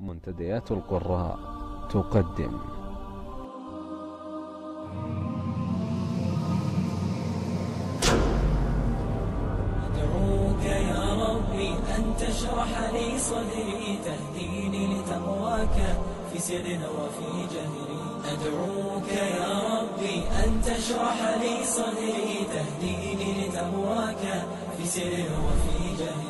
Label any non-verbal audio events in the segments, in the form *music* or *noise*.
منتديات القراء تقدم. أدعوك يا ربي أن تشرح لي صدري تهديني لتقواك في سر وفي جهري. أدعوك يا ربي أن تشرح لي صدري تهديني لتقواك في سر وفي جهري.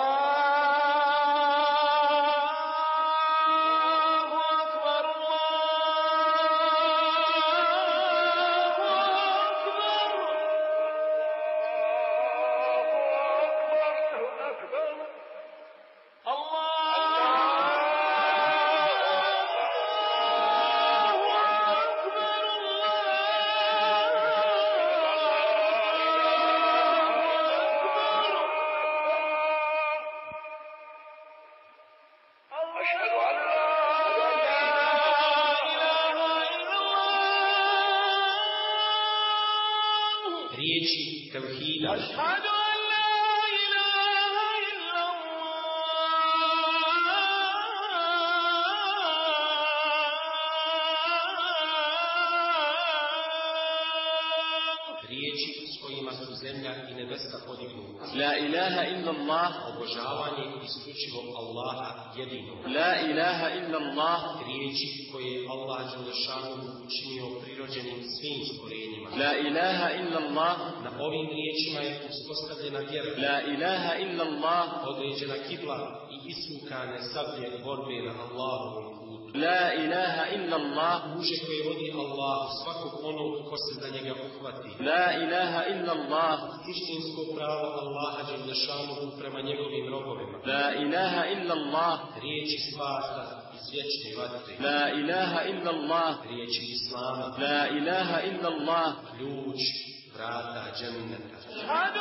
svim stvorenjima. La ilaha illa Allah. Na ovim riječima je uspostavljena vjera. La ilaha illa Allah. Određena kibla i isukane sablje borbe na Allahovom putu. La ilaha illa Allah. Muže koje vodi Allah svakog onog ko se za njega uhvati. La ilaha illa Allah. Istinsko pravo Allaha džel prema njegovim robovima. La ilaha illa Allah. Riječi spasa vječne vatre. لا إله إلا الله Riječi Islama. لا إله إلا الله ključ vrata dženneta. أشهد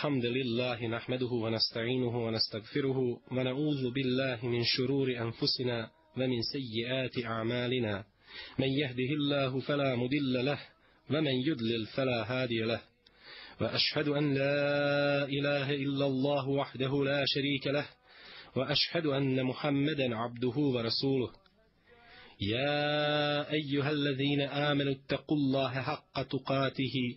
الحمد لله نحمده ونستعينه ونستغفره ونعوذ بالله من شرور أنفسنا ومن سيئات أعمالنا. من يهده الله فلا مضل له ومن يضلل فلا هادي له. وأشهد أن لا إله إلا الله وحده لا شريك له. وأشهد أن محمدا عبده ورسوله. يا أيها الذين آمنوا اتقوا الله حق تقاته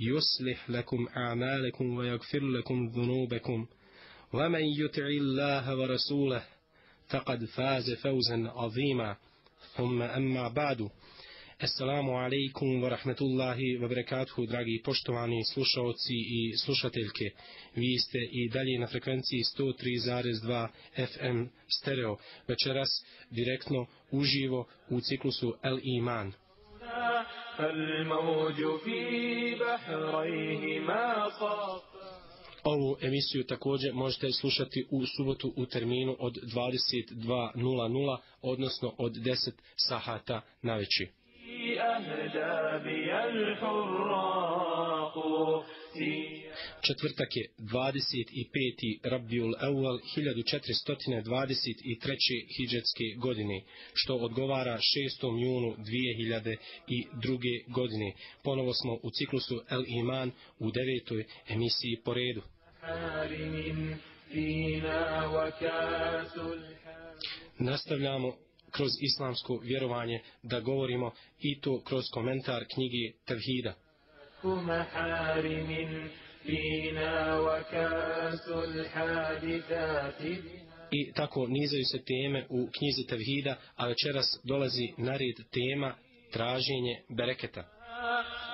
يصلح لكم أعمالكم ويغفر لكم ذنوبكم ومن يطع الله ورسوله فقد فاز فوزا عظيما ثم أما بعد Assalamu alaikum wa rahmetullahi wa barakatuhu, dragi poštovani slušalci i slušateljke. Vi ste i dalje na frekvenciji 103.2 FM stereo. Večeras direktno uživo u ciklusu El Iman. فالموج في بحريهما صف Ovu emisiju također možete slušati u subotu u terminu od 22.00, odnosno od 10 sahata na veći. أهدى بي الحراق في Četvrtak je 25. Rabiul Awal 1423. hidžetske godine, što odgovara 6. junu 2002. godine. Ponovo smo u ciklusu El Iman u devetoj emisiji po redu. حارم فينا وكاس الحال Nastavljamo kroz islamsko vjerovanje da govorimo i to kroz komentar knjige Tevhida. محارم فينا وكاس الحادثات I tako nizaju se teme u knjizi Tevhida, a večeras dolazi na red tema traženje bereketa.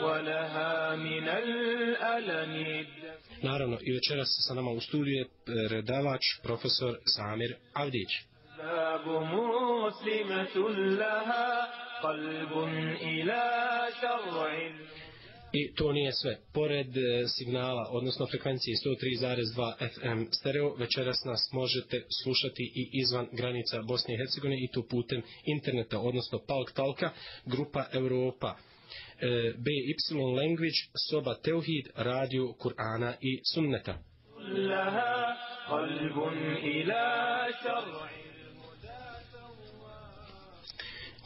ولها من الألم الدفع Naravno, i večeras sa nama u studiju je redavač profesor Samir Avdić. باب مسلمة لها قلب إلى شرع I to nije sve. Pored e, signala, odnosno frekvencije 103,2 FM stereo, večeras nas možete slušati i izvan granica Bosne i Hercegovine i to putem interneta, odnosno Palk Talka, grupa Europa. E, BY Language, Soba Teuhid, Radio Kur'ana i Sunneta.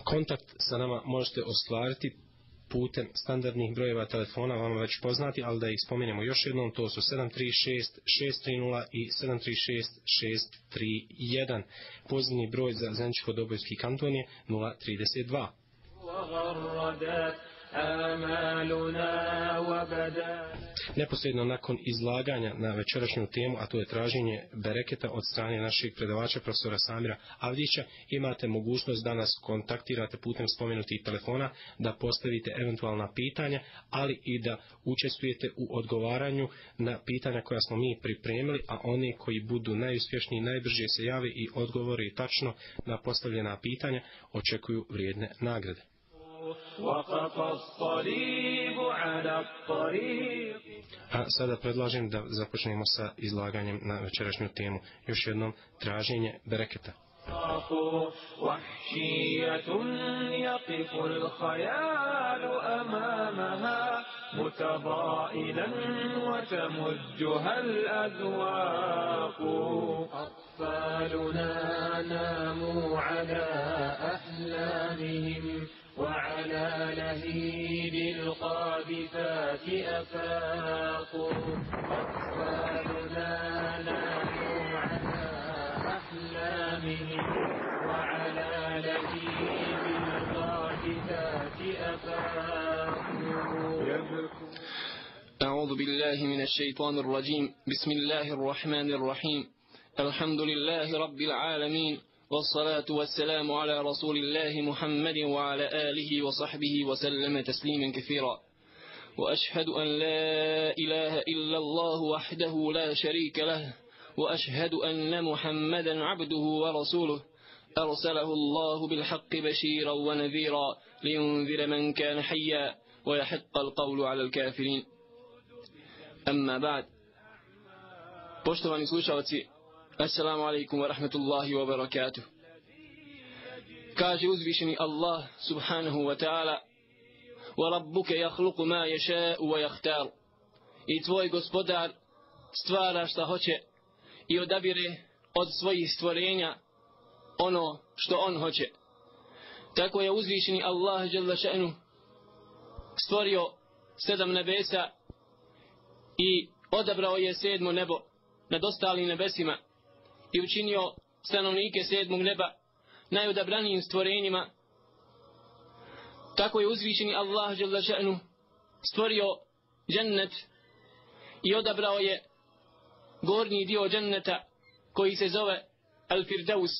Kontakt sa nama možete ostvariti putem standardnih brojeva telefona vama već poznati, ali da ih spomenemo još jednom, to su 736 630 i 736 631. Pozivni broj za Zeničko-Dobojski kanton je 032. Neposredno nakon izlaganja na večerašnju temu, a to je traženje bereketa od strane naših predavača profesora Samira Avdića, imate mogućnost da nas kontaktirate putem spomenutih telefona, da postavite eventualna pitanja, ali i da učestvujete u odgovaranju na pitanja koja smo mi pripremili, a oni koji budu najuspješniji najbrže se jave i odgovore tačno na postavljena pitanja očekuju vrijedne nagrade. وقف الصليب على الطريق A sada predlažem da započnemo sa izlaganjem na večerašnju temu. Još jednom, traženje bereketa. وحشية يقف الخيال أمامها متضائلا وتمجها الأذواق أطفالنا ناموا على أحلامهم وعلى لهيب القاذفات أفاقوا. أطفالنا ناموا على أحلامهم. وعلى لهيب القاذفات أعوذ أعوذ بالله من الشيطان الرجيم. بسم الله الرحمن الرحيم. الحمد لله رب العالمين. والصلاة والسلام على رسول الله محمد وعلى آله وصحبه وسلم تسليما كثيرا. وأشهد أن لا إله إلا الله وحده لا شريك له وأشهد أن محمدا عبده ورسوله. أرسله الله بالحق بشيرا ونذيرا لينذر من كان حيا ويحق القول على الكافرين. أما بعد Poštovani slušalci, Assalamu alaikum wa rahmatullahi wa barakatuh. Kaže uzvišeni Allah subhanahu wa ta'ala وَرَبُّكَ يَخْلُقُ مَا يَشَاءُ وَيَخْتَارُ I tvoj gospodar stvara šta hoće i odabire od svojih stvorenja ono što on hoće. Tako je uzvišeni Allah jalla še'nu stvorio sedam nebesa i odabrao je sedmo nebo nad ostalim nebesima i učinio stanovnike sedmog neba najodabranijim stvorenjima. Tako je uzvišeni Allah jalla stvorio džennet i odabrao je gornji dio dženneta koji se zove Al-Firdaus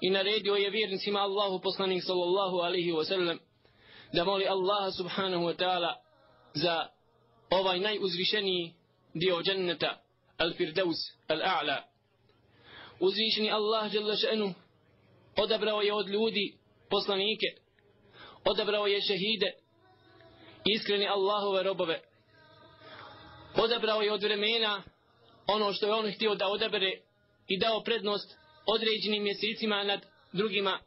i naredio je vjernicima Allahu poslanik sallallahu alaihi wa sallam da moli Allaha subhanahu wa ta'ala za ovaj najuzvišeniji dio dženneta Al-Firdaus Al-A'la uzvišeni Allah dželle še'nu odabrao je od ljudi poslanike odabrao je šehide iskreni Allahove robove odabrao je od vremena ono što je on htio da odabere i dao prednost određenim mjesecima nad drugima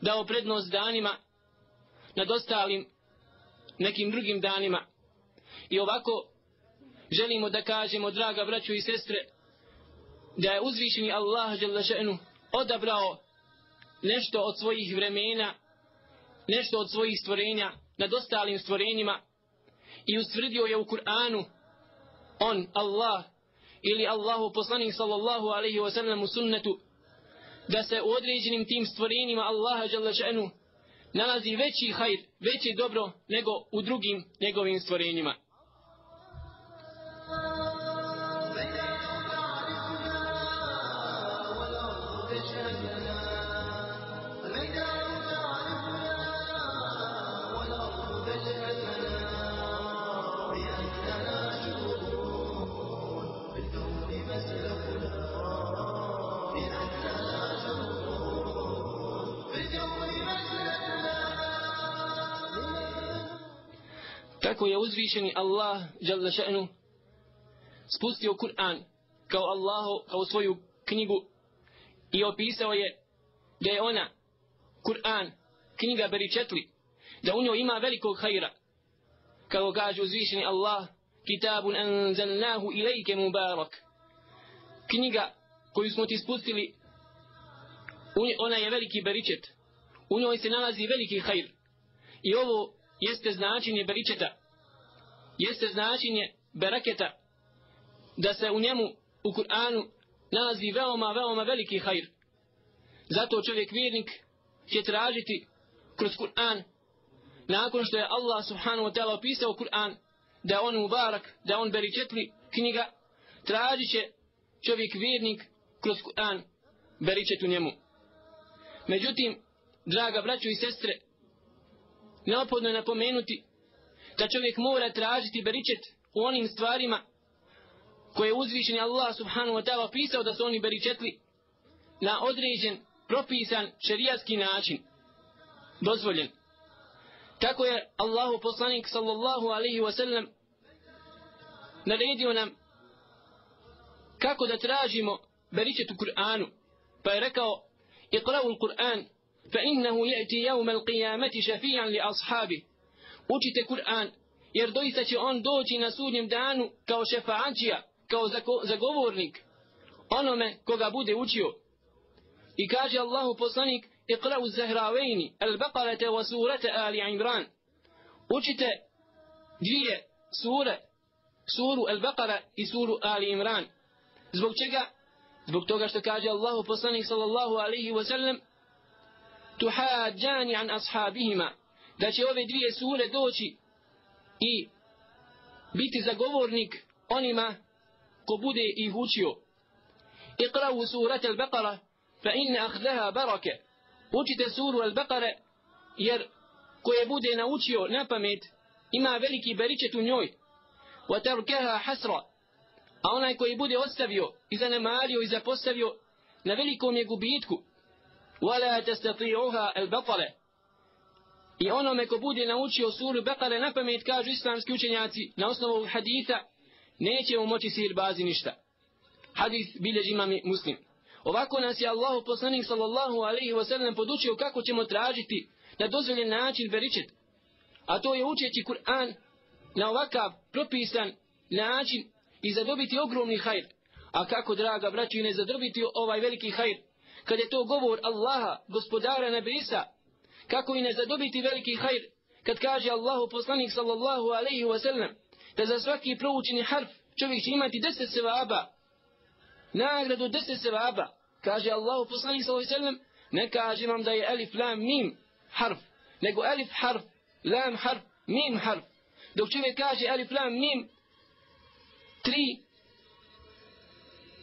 dao prednost danima nad ostalim nekim drugim danima. I ovako želimo da kažemo draga braću i sestre da je uzvišeni Allah Đelešenu odabrao nešto od svojih vremena nešto od svojih stvorenja nad ostalim stvorenjima i ustvrdio je u Kur'anu on, Allah ili Allahu poslanik sallallahu alaihi wa sallam u sunnetu da se u određenim tim stvorenjima Allaha Đelešenu nalazi veći hajr, veće dobro nego u drugim njegovim stvorenjima. Tako je uzvišeni Allah jalla šanu spustio Kur'an kao Allahu, kao svoju knjigu i opisao je da je ona Kur'an, knjiga beričetli, da u njoj ima velikog hajra. Kao kaže uzvišeni Allah, kitabun anzalnahu ilajke mubarak. Knjiga koju smo ti spustili, ona je veliki beričet. U njoj se nalazi veliki hajr. I ovo jeste značenje beričeta. Jeste značenje beraketa. Da se u njemu, u Kur'anu, nalazi veoma, veoma veliki hajr. Zato čovjek vjernik će tražiti kroz Kur'an, nakon što je Allah subhanahu wa ta'ala opisao Kur'an, da je on mubarak, da je on beričetli knjiga, tražit će čovjek vjernik kroz Kur'an beričet u njemu. Međutim, draga braćo i sestre, neophodno je napomenuti da čovjek mora tražiti beričet u onim stvarima koje je uzvišen Allah subhanahu wa ta'ala pisao da su oni beričetli na određen, propisan šerijatski način dozvoljen. Tako je Allahu poslanik sallallahu alaihi wa sallam naredio nam kako da tražimo beričet u Kur'anu. Pa je rekao, iqra'u l-Kur'an, fa innahu je'ti jevme l-qiyamati šafijan li ashabi. Učite Kur'an, jer doista će on doći na sudnjem danu kao šefađija, kao zagovornik, onome koga bude učio. I kaže Allahu poslanik, iqra'u zahravejni, al-baqarate wa surate Ali Imran. Učite dvije sure, suru al-Baqara i suru Ali Imran. Zbog čega? Zbog toga što kaže Allahu poslanik sallallahu alaihi wa sallam tuhađani an ashabihima da će ove dvije sure doći i biti zagovornik onima ko bude ih učio. Iqravu surat al-Baqara, fa inne ahdaha barake. Učite suru al-Baqare, jer ko je bude naučio na pamet, ima veliki beričet u njoj. Wa tarkaha hasra. A onaj koji bude ostavio i zanemario i zapostavio, na velikom je gubitku. Wala tastati'uha al-batale. I onome ko bude naučio suru Bekare na pamet, kažu islamski učenjaci, na osnovu haditha, neće mu moći sir bazi ništa. Hadith bilježi imami muslim. Ovako nas je Allah poslanik sallallahu alaihi wa sallam podučio kako ćemo tražiti na dozvoljen način beričet. A to je učeći Kur'an na ovakav propisan način i zadobiti ogromni hajr. A kako, draga braći, ne zadobiti ovaj veliki hajr? Kad je to govor Allaha, gospodara nebesa, kako i ne zadobiti veliki hajr? Kad kaže Allahu poslanik sallallahu alaihi wa sallam, da za svaki proučeni harf čovjek će imati deset sevaba, nagradu deset sevaba, kaže Allahu poslanik sallallahu alaihi wa sallam, ne kaže vam da je alif lam mim harf, nego alif harf, lam harf, mim harf. Dok čovjek kaže alif lam mim, tri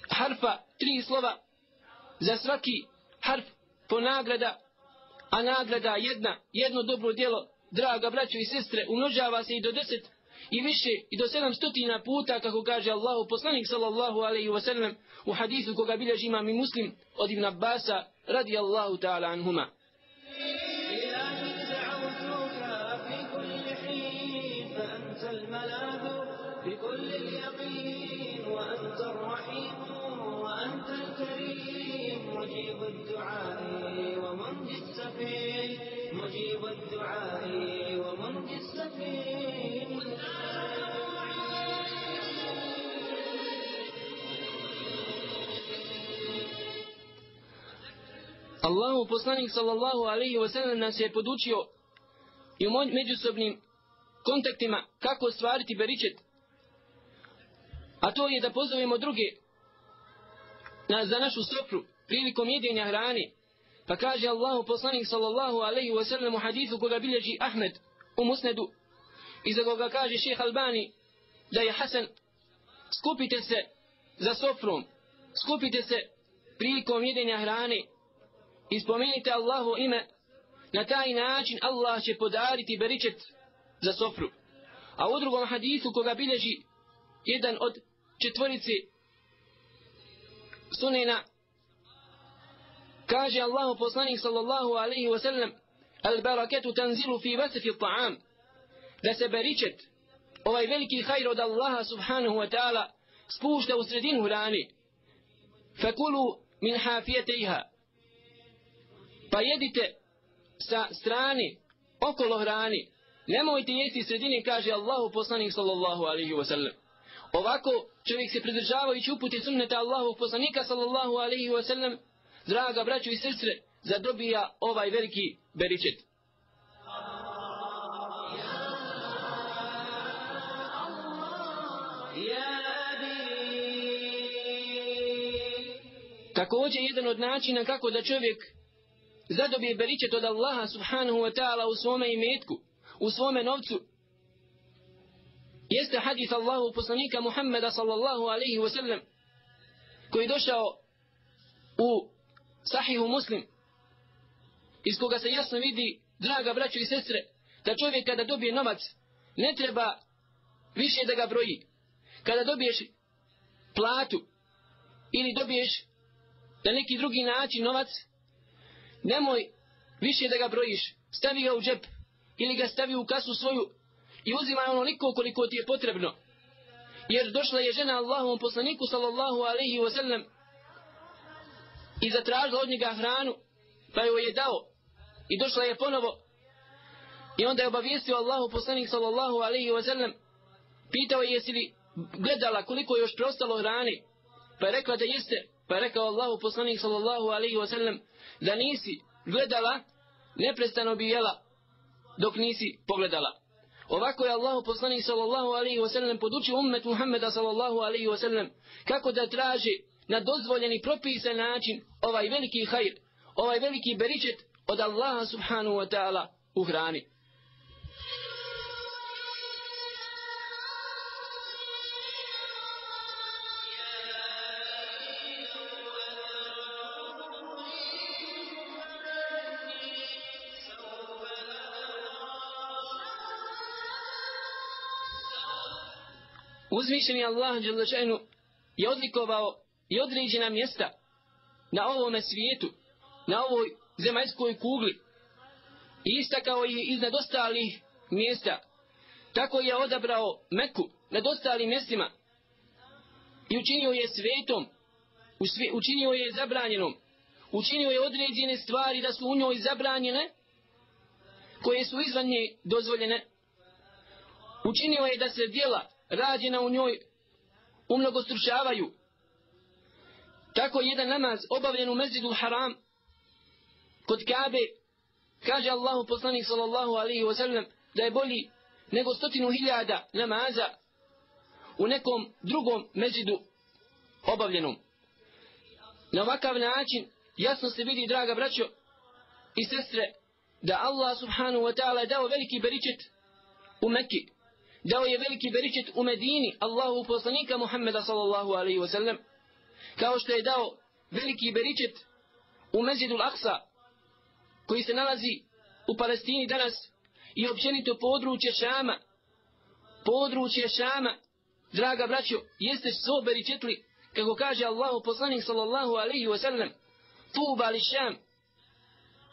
harfa, tri slova, za svaki harf po nagrada, a nagrada jedna, jedno dobro djelo, draga braćo i sestre, umnožava se i do deset i više i do sedam stotina puta, kako kaže Allahu poslanik sallallahu alaihi wa sallam u hadisu koga bilježi imam i muslim od Ibn Abbasa radi Allahu ta'ala anhuma. Allahu poslanik sallallahu alaihi wasallam nas je podučio i u međusobnim kontaktima kako stvariti beričet. A to je da pozovemo druge na, za našu sofru prilikom jedenja hrane. Pa kaže Allahu poslanik sallallahu alaihi wasallam u hadithu koga bilježi Ahmed u musnedu i za koga kaže šeha Albani da je Hasan skupite se za sofrom skupite se prilikom jedenja hrane i spomenite Allahu ime na taj način Allah će podariti beričet za sofru. A u drugom hadisu koga bilježi jedan od četvorici sunena kaže Allahu poslanik sallallahu alaihi wa sallam al baraketu tanzilu fi vasefi ta'am da se beričet ovaj veliki hajr od Allaha subhanahu wa ta'ala spušta u sredinu hrani fakulu min hafijatejha pa jedite sa strane okolo hrani. Nemojte jesti sredini, kaže Allahu poslanik sallallahu alaihi wa sallam. Ovako čovjek se pridržavajući upute sunneta Allahu poslanika sallallahu alaihi wa sallam draga braću i sestre zadobija ovaj veliki beričet. Također jedan od načina kako da čovjek zadobije beričet od Allaha subhanahu wa ta'ala u svome imetku, u svome novcu, jeste hadis Allahu poslanika Muhammeda sallallahu alaihi wa sallam, koji je došao u sahihu muslim, iz koga se jasno vidi, draga braćo i sestre, da čovjek kada dobije novac, ne treba više da ga broji. Kada dobiješ platu, ili dobiješ na neki drugi način novac, nemoj više da ga brojiš, stavi ga u džep ili ga stavi u kasu svoju i uzimaj onoliko koliko ti je potrebno. Jer došla je žena Allahovom poslaniku sallallahu alaihi wa sallam i zatražila od njega hranu pa joj je dao i došla je ponovo i onda je obavijestio Allahu poslanik sallallahu alaihi wa sallam pitao je jesi li gledala koliko je još preostalo hrane pa je rekla da jeste pa je rekao Allahu poslanik sallallahu alaihi wa sallam da nisi gledala, neprestano bi jela dok nisi pogledala. Ovako je Allahu poslanik sallallahu alaihi wa sallam podučio ummet Muhammeda sallallahu alaihi wa sallam kako da traži na dozvoljeni propisan način ovaj veliki hajr, ovaj veliki beričet od Allaha subhanahu wa ta'ala u hrani. Uzvišeni Allah Đelešenu je odlikovao i određena mjesta na ovome svijetu, na ovoj zemaljskoj kugli i istakao je iznad ostalih mjesta. Tako je odabrao Meku nad ostalim mjestima i učinio je svetom, učinio je zabranjenom, učinio je određene stvari da su u njoj zabranjene, koje su izvan nje dozvoljene. Učinio je da se djela rađena u njoj umnogo stručavaju. Tako jedan namaz obavljen u mezidu haram kod Kabe kaže Allahu poslanik sallallahu alaihi wa sallam da je bolji nego stotinu hiljada namaza u nekom drugom mezidu obavljenom. Na ovakav način jasno se vidi, draga braćo i sestre, da Allah subhanahu wa ta'ala dao veliki beričet u Mekki. Dao je veliki beričet u Medini, Allahu poslanika Muhammeda sallallahu alaihi wasallam. Kao što je dao veliki beričet u Mezidu Aksa koji se nalazi u Palestini danas i općenito područje Šama. Područje Šama, draga braćo, jeste svo beričetli, kako kaže Allahu poslanik sallallahu alaihi wasallam tuba li Šam,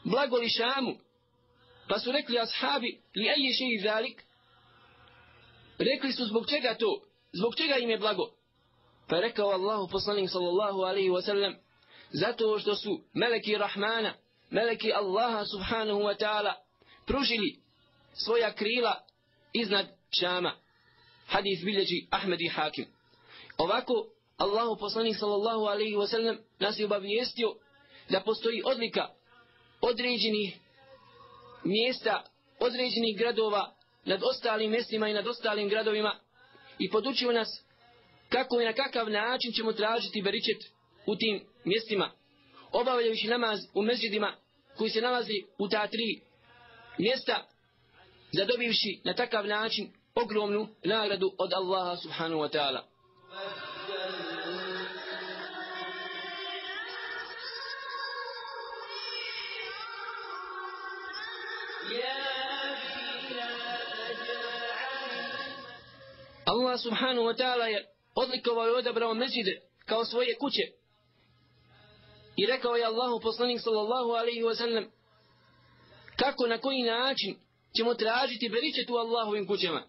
blago li Šamu, Pa su rekli ashabi, li aje še i zalik? Rekli su zbog čega to? Zbog čega im je blago? Pa rekao Allahu poslanik sallallahu alaihi wa sallam, zato što su meleki Rahmana, meleki Allaha subhanahu wa ta'ala, pružili svoja krila iznad Šama. Hadis bilježi Ahmed i Hakim. Ovako, Allahu poslanik sallallahu alaihi wa sallam nas je obavijestio da postoji odlika određenih mjesta određenih gradova nad ostalim mjestima i nad ostalim gradovima i podučio nas kako i na kakav način ćemo tražiti beričet u tim mjestima obavljajući namaz u mezidima koji se nalazi u ta tri mjesta zadobivši na takav način ogromnu nagradu od Allaha subhanahu wa ta'ala. Allah subhanahu wa ta'ala je odlikovao i odabrao međide kao svoje kuće. I rekao je Allahu poslanik sallallahu alaihi wa sallam kako na koji način ćemo tražiti beričet u Allahovim kućama.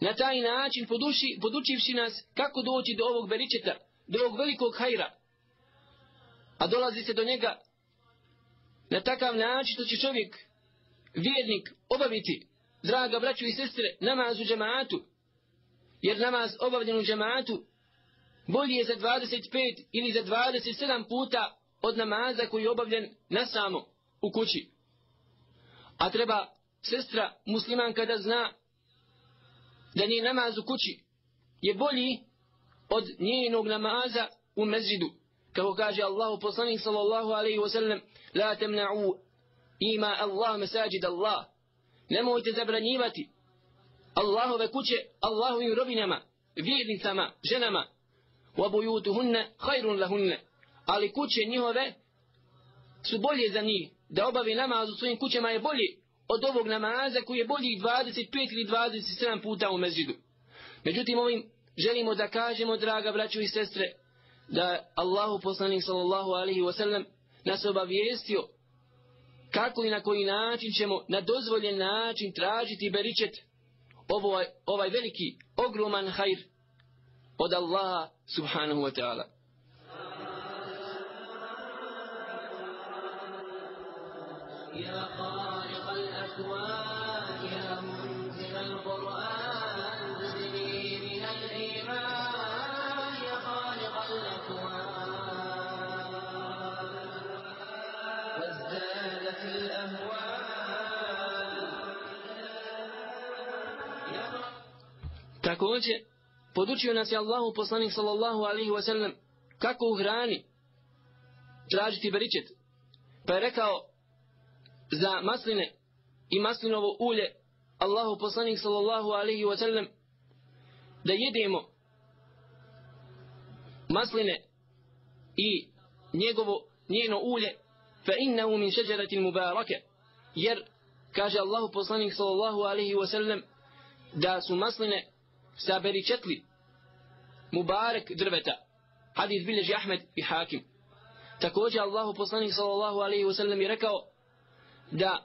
Na taj način poduši, podučivši nas kako doći do ovog beričeta, do ovog velikog hajra. A dolazi se do njega na takav način što će čovjek, vjernik, obaviti, draga braću i sestre, namaz u džemaatu, jer namaz obavljen u džematu bolji je za 25 ili za 27 puta od namaza koji je obavljen na samo u kući. A treba sestra muslimanka da zna da nije namaz u kući je bolji od njenog namaza u mezidu. Kako kaže Allahu poslanik sallallahu alaihi wasallam La temna'u ima Allah mesajid Allah. Nemojte zabranjivati Allahove kuće Allahovim robinama, vjernicama, ženama. Wa bujutuhunne hajrun lahunne. Ali kuće njihove su bolje za njih. Da obavi namaz u svojim kućama je bolje od ovog namaza koji je bolji 25 ili 27 puta u mezidu. Međutim, ovim želimo da kažemo, draga braćo i sestre, da Allahu poslanik sallallahu alaihi wa sallam nas obavijestio kako i na koji način ćemo na dozvoljen način tražiti beričet ovaj, ovaj veliki, ogroman hajr od Allaha subhanahu wa ta'ala. يا خالق الأكوان Također, podučio nas je Allahu poslanik sallallahu alaihi wa sallam kako u hrani tražiti beričet. Pa je rekao za masline i maslinovo ulje Allahu poslanik sallallahu alaihi wa sallam da jedemo masline i njegovo njeno ulje fa innahu min šeđerati mubarake jer kaže Allahu poslanik sallallahu alaihi wa sallam da su masline sa beričetli Mubarek drveta. Hadis bilježi Ahmed i Hakim. Također Allahu poslanik sallallahu alaihi wa sallam je rekao da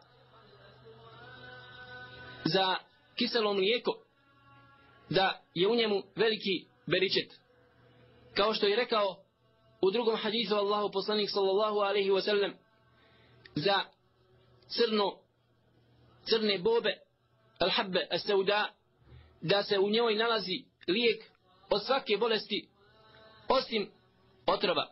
za kiselo mlijeko da je u njemu veliki beričet. Kao što je rekao u drugom hadisu Allahu poslanik sallallahu alaihi wa sallam za crno crne bobe al-habbe as-sauda da se u njoj nalazi lijek od svake bolesti osim otrova.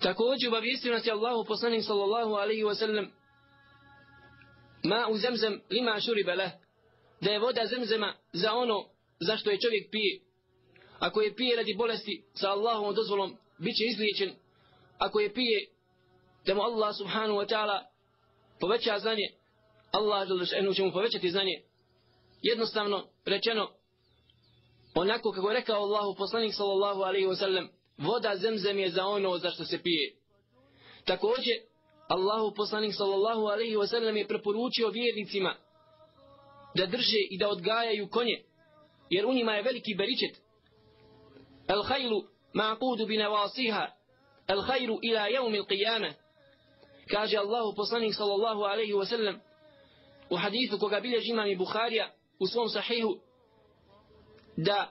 Također obavijestio nas je Allahu poslanik sallallahu alaihi wa sallam ma u zemzem lima šuribele da je voda zemzema za ono zašto je čovjek pije Ako je pije radi bolesti sa Allahovom dozvolom, bit će izliječen. Ako je pije da mu Allah subhanahu wa ta'ala poveća znanje, Allah enu će mu povećati znanje. Jednostavno rečeno, onako kako je rekao Allahu poslanik sallallahu alaihi wa sallam, voda zemzem je za ono za što se pije. Također, Allahu poslanik sallallahu alaihi wa sallam je preporučio vjernicima da drže i da odgajaju konje, jer u njima je veliki beričet. الخيل معقود بنواصيها الخير إلى يوم القيامة. كاجي الله بصنيك صلى الله عليه وسلم. وحديث كقبيل جمام بخاريا وصوم صحيح دا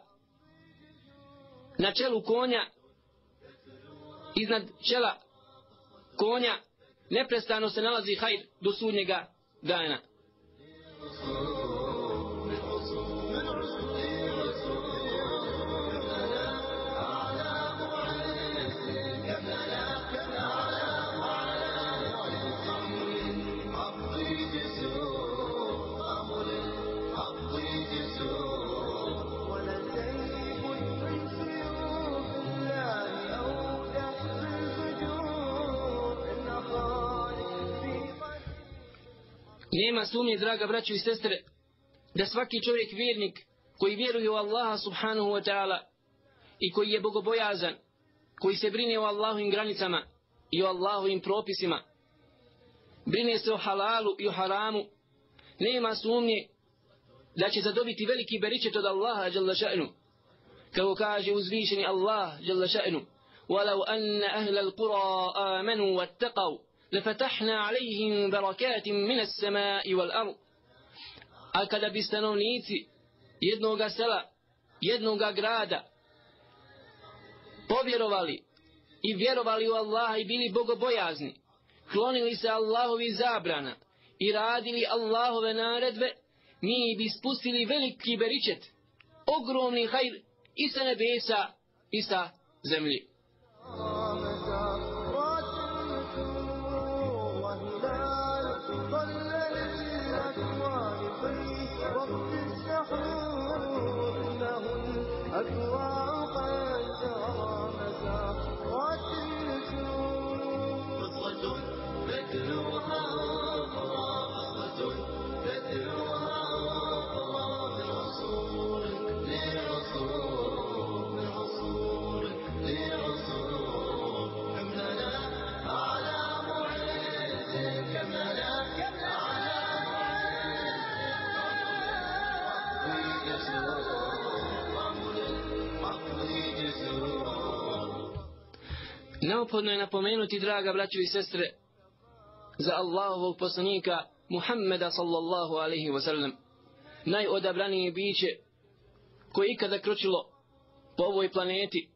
نتشلو كونيا iznad čela konja neprestano se nalazi hajr do sudnjega dana. Nema sumnje, draga braćo i sestre, da svaki čovjek vjernik koji vjeruje u Allaha subhanahu wa ta'ala i koji je bogobojazan, koji se brine o Allahovim granicama i o Allahovim propisima, brine se o halalu i o haramu, nema sumnje da će zadobiti veliki beričet od Allaha jalla ša'nu. Kako kaže uzvišeni Allah jalla ša'nu, ولو أن أهل القرى آمنوا واتقوا لفتحنا عليهم بركات من السماء والأرض a kada bi stanovnici jednoga sela, jednoga grada povjerovali i vjerovali u Allaha i bili bogobojazni, klonili se Allahovi zabrana i radili Allahove naredbe, mi bi spustili veliki beričet, ogromni hajr i sa nebesa i sa zemlji. Neophodno je napomenuti, draga braćo i sestre, za Allahovog poslanika Muhammeda sallallahu alaihi wa sallam, najodabranije biće koje ikada kročilo po ovoj planeti.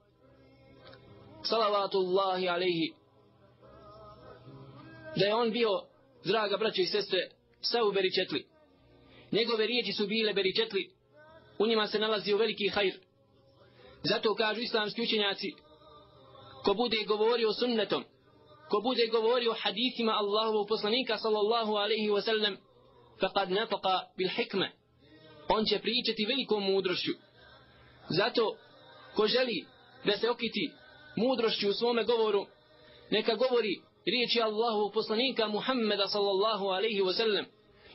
Salavatullahi alaihi. Da je on bio, draga braćo i sestre, sav beričetli. Njegove riječi su bile beričetli, u njima se nalazio veliki hajr. Zato kažu islamski učenjaci, ko bude govorio sunnetom, ko bude govorio hadithima Allahovog poslanika sallallahu alaihi wa sallam, faqad nataqa bil hikme. On će pričati velikom mudrošću. Zato, ko želi da se okiti mudrošću u svome govoru, neka govori riječi Allahovog poslanika Muhammeda sallallahu alaihi wa sallam,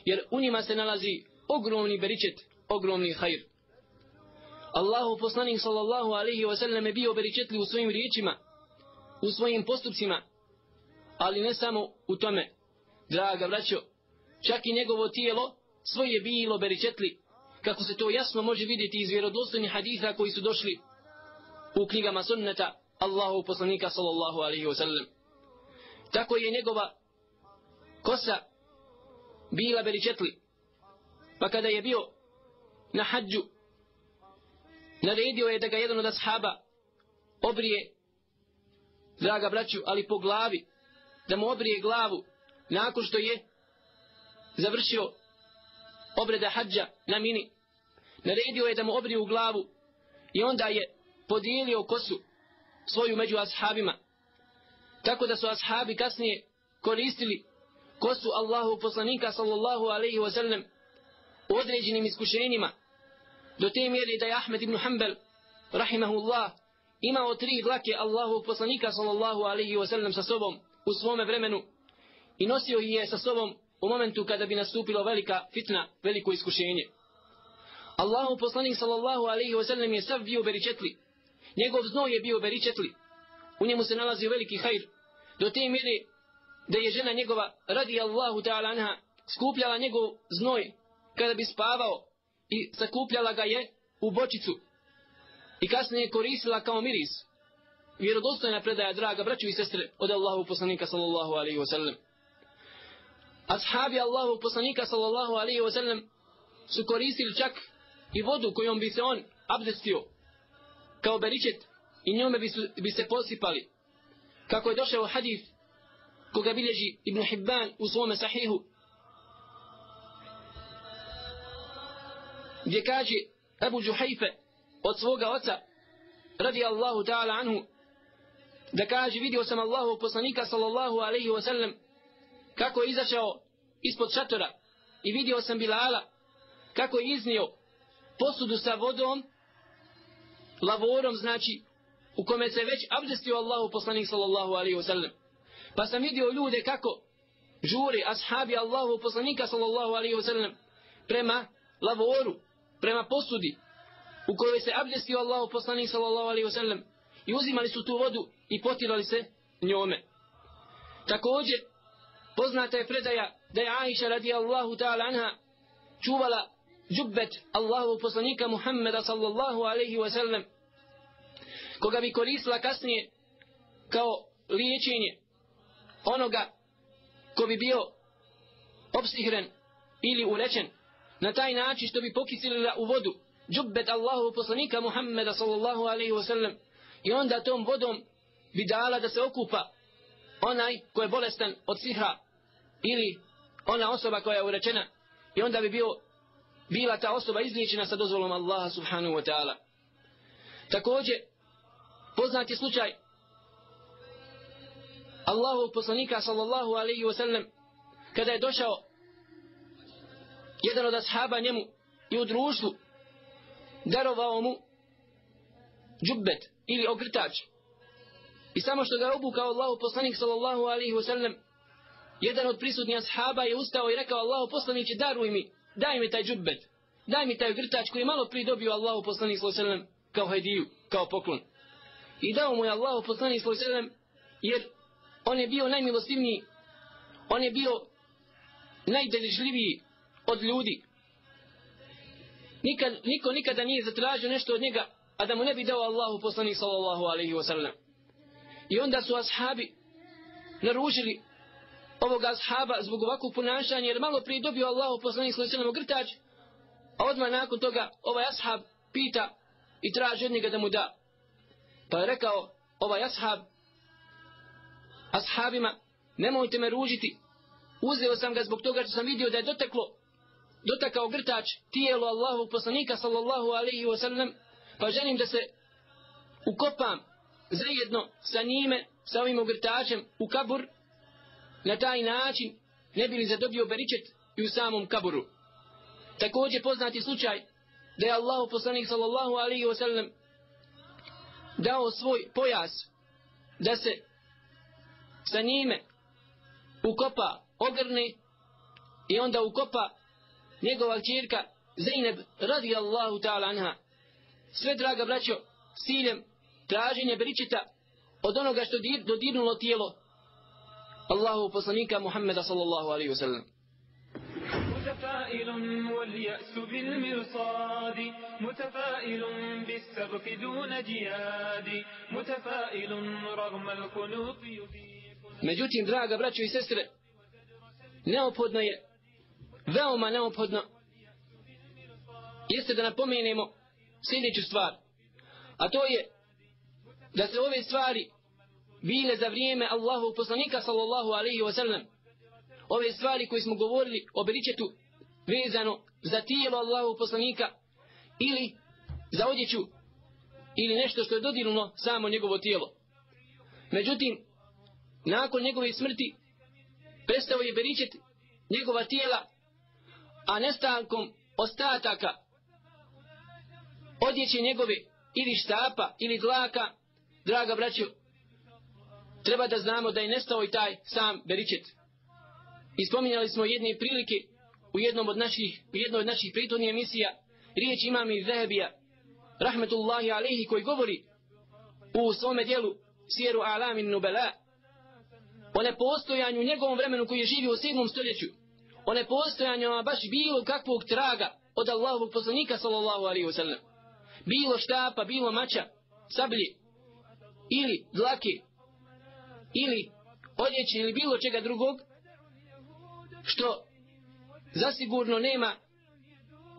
jer u njima se nalazi ogromni beričet, ogromni hajr. Allahu poslanik sallallahu alaihi wa sallam je bio beričetli u svojim riječima, u svojim postupcima, ali ne samo u tome, draga braćo, čak i njegovo tijelo svoje je bilo beričetli, kako se to jasno može vidjeti iz vjerodostojnih haditha koji su došli u knjigama sunneta Allahu poslanika sallallahu alaihi wasallam. Tako je njegova kosa bila beričetli, pa kada je bio na hađu, naredio je da ga jedan od ashaba obrije, draga braću, ali po glavi, da mu obrije glavu, nakon što je završio obreda hađa na mini, naredio je da mu obrije u glavu i onda je podijelio kosu svoju među ashabima. Tako da su ashabi kasnije koristili kosu Allahu poslanika sallallahu alaihi wa sallam u određenim iskušenjima. Do te mjeri da je Ahmed ibn Hanbel rahimahullah imao tri dlake Allahov poslanika sallallahu alaihi wa sallam sa sobom u svome vremenu i nosio ih je sa sobom u momentu kada bi nastupilo velika fitna, veliko iskušenje. Allahu poslanik sallallahu alaihi wa sallam je sav bio beričetli. Njegov znoj je bio beričetli. U njemu se nalazi veliki hajr. Do te mjere da je žena njegova radi Allahu ta'ala anha skupljala njegov znoj kada bi spavao i sakupljala ga je u bočicu i kasnije je koristila kao miris. Vjerodostojna predaja, draga braću i sestre, od Allahu poslanika sallallahu alaihi wasallam. Ashabi Allahu poslanika sallallahu alaihi wasallam su koristili čak i vodu kojom bi se on abdestio kao beričet i njome bi, su, bi se posipali. Kako je došao hadith koga bilježi Ibn Hibban u svome sahihu gdje kaže Abu Džuhajfe od svoga oca radi Allahu ta'ala anhu da kaže vidio sam Allahu poslanika sallallahu alaihi wa sallam kako je izašao ispod šatora i vidio sam Bilala kako je iznio posudu sa vodom lavorom znači u kome se već abdestio Allahu poslanik sallallahu alaihi wa sallam pa sam vidio ljude kako žuri ashabi Allahu poslanika sallallahu alaihi wa sallam prema lavoru prema posudi u kojoj se abdestio Allahu poslanik sallallahu alaihi wa sallam i uzimali su tu vodu i potirali se njome. Također poznata je predaja da je Aisha radijallahu ta'ala anha čuvala džubbet Allahu poslanika Muhammeda sallallahu alaihi wa sallam koga bi koristila kasnije kao liječenje onoga ko bi bio obsihren ili ulečen na taj način što bi pokisila u vodu džubbet Allahu poslanika Muhammeda sallallahu alaihi wa sallam i onda tom vodom bi dala da se okupa onaj ko je bolestan od sihra ili ona osoba koja je urečena i onda bi bio bila ta osoba izliječena sa dozvolom Allaha subhanahu wa ta'ala. Također, poznat je slučaj Allahu poslanika sallallahu alaihi wa sallam kada je došao jedan od ashaba njemu i u društvu darovao mu džubbet ili ogrtač i samo što ga je obukao Allahu poslanik sallallahu alaihi wa sallam jedan od prisutnih ashaba je ustao i rekao Allahu poslaniće daruj mi daj mi taj džubbet daj mi taj ogrtač koji je malo prije dobio Allahu poslanik sallallahu alaihi wa sallam kao hediju, kao poklon i dao mu je Allahu poslanik sallallahu alaihi wa sallam jer on je bio najmilostivniji on je bio najdeležljiviji od ljudi. Nikad, niko nikada nije zatražio nešto od njega, a da mu ne bi dao Allahu poslanik sallallahu alaihi wa sallam. I onda su ashabi naružili ovog ashaba zbog ovakvog ponašanja, jer malo prije dobio Allahu poslanik sallallahu alaihi wa sallam grtač, a odmah nakon toga ovaj ashab pita i traži od njega da mu da. Pa je rekao ovaj ashab ashabima, nemojte me ružiti, uzeo sam ga zbog toga što sam vidio da je doteklo dotakao grtač tijelo Allahu poslanika sallallahu alaihi wa sallam, pa želim da se ukopam zajedno sa njime, sa ovim ogrtačem u kabur, na taj način ne bi li zadobio beričet i u samom kaburu. Također poznati slučaj da je Allahu poslanik sallallahu alaihi wa sallam dao svoj pojas da se sa njime ukopa ogrne i onda ukopa njegova čirka Zainab radijallahu ta'ala anha. sve draga braćo s ciljem traženja beričeta od onoga što dir, dodirnulo tijelo Allahu poslanika Muhammeda sallallahu alaihi wasallam. متفائل واليأس بالمرصاد متفائل بالسبق دون جياد متفائل رغم القنوط يذيق Međutim, draga braćo i sestre, neophodno je, veoma neophodno, jeste da napomenemo sljedeću stvar. A to je da se ove stvari bile za vrijeme Allahu poslanika sallallahu alaihi wa sallam. Ove stvari koje smo govorili o beričetu vezano za tijelo Allahu poslanika ili za odjeću ili nešto što je dodirno samo njegovo tijelo. Međutim, nakon njegove smrti prestao je beričet njegova tijela, a nestankom ostataka odjeće njegove ili štapa ili dlaka, draga braćo, treba da znamo da je nestao i taj sam beričet. I spominjali smo jedne prilike u jednom od naših, u jednoj od naših prijetodnih emisija, riječ imam iz Zehebija, rahmetullahi alehi, koji govori u svome dijelu Sjeru Alamin Nubela, o nepostojanju njegovom vremenu koji je živio u 7. stoljeću, o nepostojanju baš bilo kakvog traga od Allahovog poslanika sallallahu alaihi wasallam. Bilo štapa, bilo mača, sablje, ili dlake, ili odjeće, ili bilo čega drugog, što zasigurno nema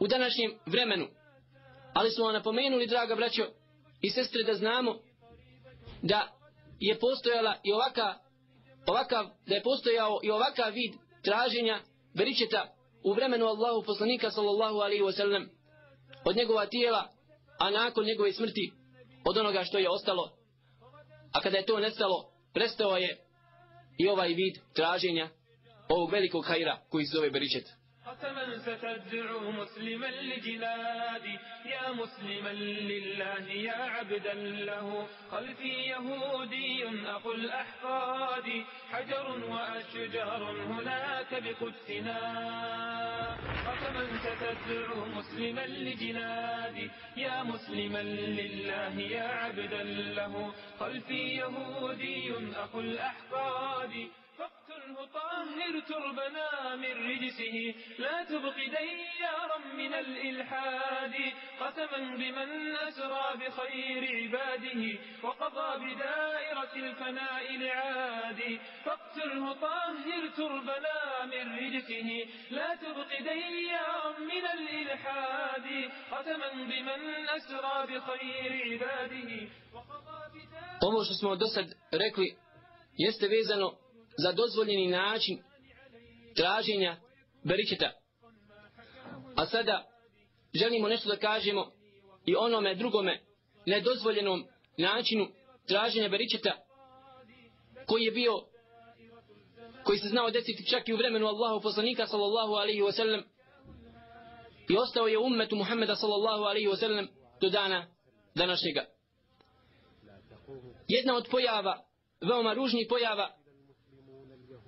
u današnjem vremenu. Ali smo napomenuli, draga braćo i sestre, da znamo da je postojala i ovaka, ovakav, da je postojao i ovakav vid traženja beričeta u vremenu Allahu poslanika sallallahu alaihi wa sallam od njegova tijela, a nakon njegove smrti od onoga što je ostalo. A kada je to nestalo, prestao je i ovaj vid traženja ovog velikog hajra koji se zove beričet. قسما ستدعو مسلما لجنادي يا مسلما لله يا عبدا له. خلفي يهودي أخو الأحفاد حجر وأشجار هناك بقدسنا. قسما ستدعو مسلما لجنادي يا مسلما لله يا عبدا له. خلفي يهودي أخو الأحفاد فاقتله طهر تربنا من رجسه لا تبق ديارا من الإلحاد. قسما بمن أسرى بخير عباده وقضى بدائرة الفناء لعادي فاقتله طهر تربنا من رجسه لا تبق ديارا من الإلحاد. قسما بمن أسرى بخير عباده وقضى بدائرة Ovo što smo do sad rekli jeste vezano za dozvoljeni način traženja beriketa. A sada želimo nešto da kažemo i onome drugome nedozvoljenom načinu traženja beriketa koji je bio koji se znao desiti čak i u vremenu Allahu poslanika sallallahu alaihi wa sallam i ostao je ummetu Muhammeda sallallahu alaihi wa sallam do dana današnjega. Jedna od pojava, veoma ružnih pojava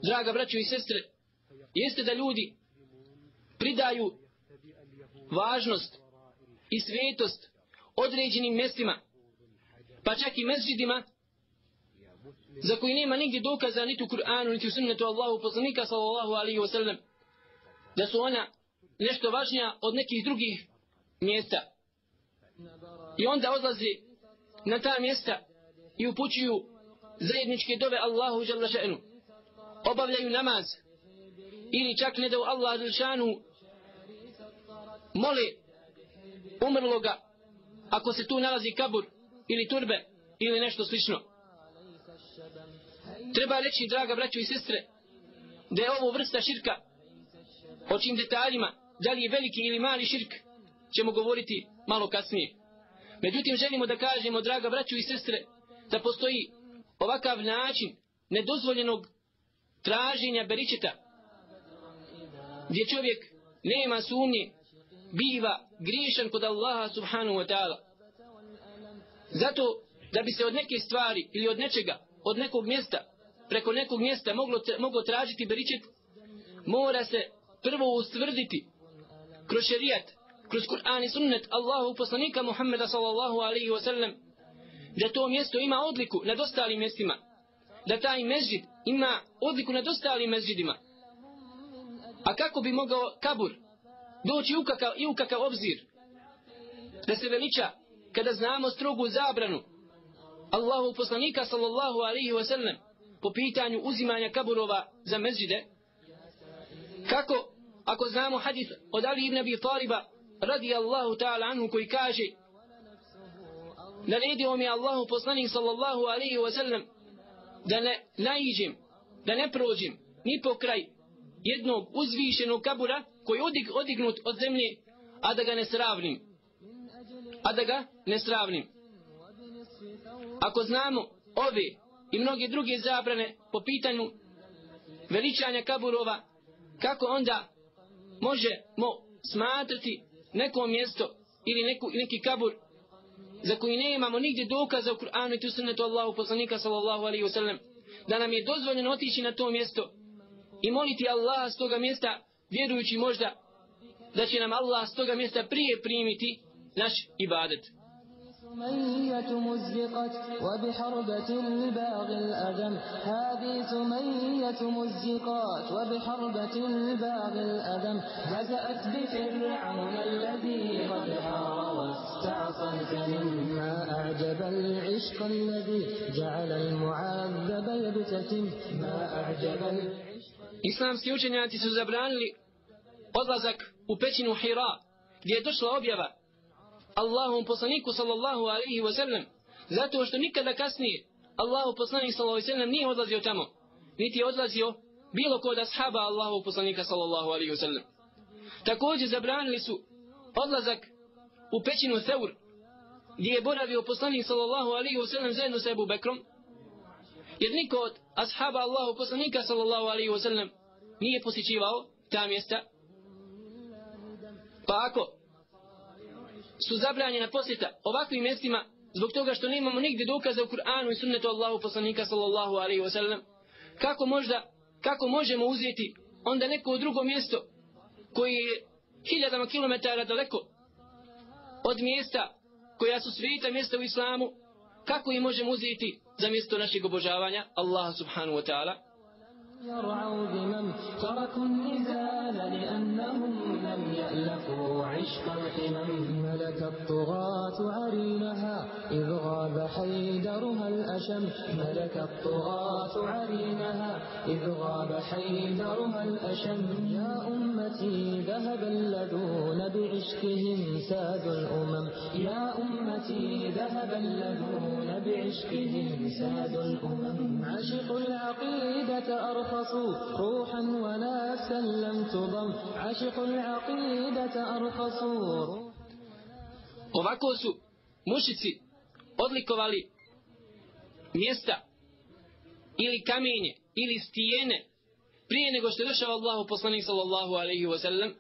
draga braćo i sestre, jeste da ljudi pridaju važnost i svetost određenim mjestima, pa čak i mesžidima, za koji nema nigdje dokaza niti u Kur'anu, niti u sunnetu Allahu poslanika sallallahu alaihi wa sallam, da su ona nešto važnija od nekih drugih mjesta. I onda odlazi na ta mjesta i upućuju zajedničke dove Allahu žalla še'nu obavljaju namaz ili čak ne da u Allah Đelšanu mole umrloga ako se tu nalazi kabur ili turbe ili nešto slično. Treba reći, draga braćo i sestre, da je ovo vrsta širka o čim detaljima, da li je veliki ili mali širk, ćemo govoriti malo kasnije. Međutim, želimo da kažemo, draga braćo i sestre, da postoji ovakav način nedozvoljenog traženja beričeta gdje čovjek nema sumnje biva griješan kod Allaha subhanahu wa ta'ala. Zato da bi se od neke stvari ili od nečega od nekog mjesta preko nekog mjesta moglo, moglo tražiti beričet mora se prvo ustvrditi kroz šerijat kroz Kur'an i sunnet Allahu poslanika Muhammeda sallallahu alaihi wa sallam da to mjesto ima odliku nad ostalim mjestima da taj mezid ima odliku nad ostalim mezidima. a kako bi mogao kabur doći u kakav, i u kakav obzir da se veliča kada znamo strogu zabranu Allahu poslanika sallallahu alaihi wa sallam po pitanju uzimanja kaburova za mezide kako ako znamo hadis od Ali ibn Abi Taliba radi Allahu ta'ala anhu koji kaže naredio mi Allahu poslanik sallallahu alaihi wa sallam da ne naiđem da ne prođem ni pokraj jednog uzvišenog kabura koji je odig, odignut od zemlje a da ga ne sravnim. A da ga ne sravnim. Ako znamo ove i mnoge druge zabrane po pitanju veličanja kaburova kako onda možemo smatrati neko mjesto ili neku, neki kabur za koji ne imamo nigdje dokaza u Kur'anu i tu sunnetu Allahu poslanika sallallahu alaihi wasallam da nam je dozvoljeno otići na to mjesto i moliti Allaha s toga mjesta vjerujući možda da će nam Allah s toga mjesta prije primiti naš ibadet. سمية مزقت وبحربة الباغي الأدم هذه سمية مزقات وبحربة الباغي الأدم هزأت بفرعون الذي قد حار واستعصيت مما أعجب العشق الذي جعل المعذب يبتسم ما أعجب العشق Islamski učenjaci su zabranili odlazak u pećinu Hira gdje je došla objava Allahom poslaniku sallallahu alaihi wa sallam zato što nikada kasnije Allahu poslanik sallallahu alaihi wa sallam nije odlazio tamo niti je odlazio bilo kod ashaba Allahu poslanika sallallahu alaihi wa sallam također zabranili su odlazak u pećinu Theur gdje je boravio poslanik sallallahu alaihi wasallam zajedno sa Ebu Bekrom jer niko od ashaba Allahu poslanika sallallahu alaihi wasallam nije posjećivao ta mjesta. Pa ako su zabranjena posjeta ovakvim mjestima zbog toga što nemamo nigdje dokaza u Kur'anu i sunnetu Allahu poslanika sallallahu alaihi wasallam kako možda kako možemo uzeti onda neko drugo mjesto koji je hiljadama kilometara daleko od mjesta koja su sveta mjesta u islamu kako ih možemo uzeti za mjesto našeg obožavanja Allaha subhanahu wa ta'ala يرعوا بمن تركوا النزال لأنهم لم يألفوا عشق الحمم ملك الطغاة عرينها إذ غاب حيدرها الأشم. ملك الطغاة عرينها إذ غاب حيدرها الأشم. يا أمتي ذهب الذون بعشقهم ساد الأمم. يا أمتي ذهب الذون بعشقهم ساد الأمم. عشقوا العقيدة أرخصوا روحا ونفسا لم تضم. عشقوا العقيدة أرخصوا ovako su mušici odlikovali mjesta ili kamenje ili stijene prije nego što je došao Allahu poslanik sallallahu alaihi wa sallam.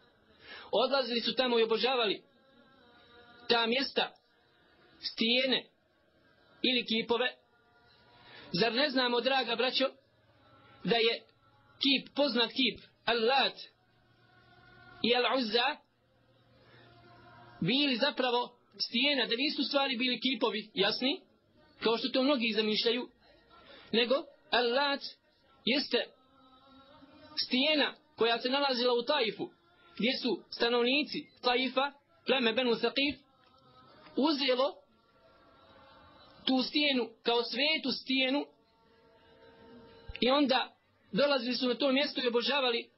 Odlazili su tamo i obožavali ta mjesta stijene ili kipove. Zar ne znamo draga braćo da je kip poznat kip Allat i Al-Uzza? Bili zapravo stijena, da nisu stvari bili kipovi, jasni, kao što to mnogi zamišljaju, nego Al-Lat jeste stijena koja se nalazila u Taifu, gdje su stanovnici Taifa, pleme Benu Saqif, uzelo tu stijenu kao svetu stijenu i onda dolazili su na to mjesto i obožavali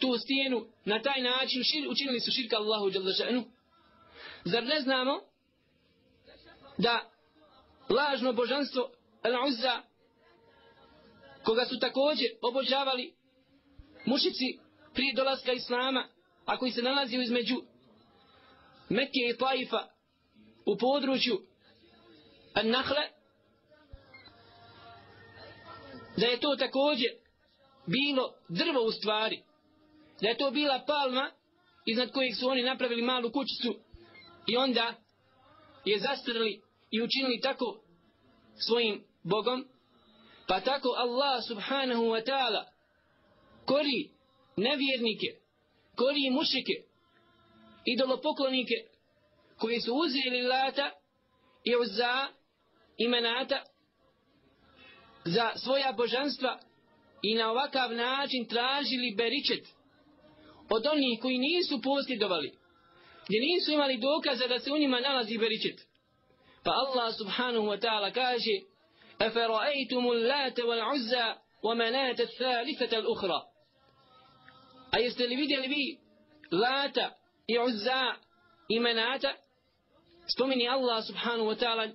tu stijenu na taj način šir, učinili su širka Allahu Đalešanu. Zar ne znamo da lažno božanstvo Al-Uzza koga su također obožavali mušici prije dolaska Islama a koji se nalazio između Mekke i Taifa u području An-Nahle da je to također bilo drvo u stvari da je to bila palma iznad kojih su oni napravili malu kućicu i onda je zastrli i učinili tako svojim Bogom pa tako Allah subhanahu wa ta'ala kori nevjernike kori mušike idolopoklonike koji su uzeli lata i uzza i menata za svoja božanstva i na ovakav način tražili beričet od onih koji nisu posjedovali gdje nisu imali dokaza da se u njima nalazi beričet pa Allah subhanahu wa ta'ala kaže أفرأيتم اللات والعزى ومناة الثالثة الأخرى A jeste li vidjeli vi Lata i Uzza i Menata? Spomeni Allah subhanahu wa ta'ala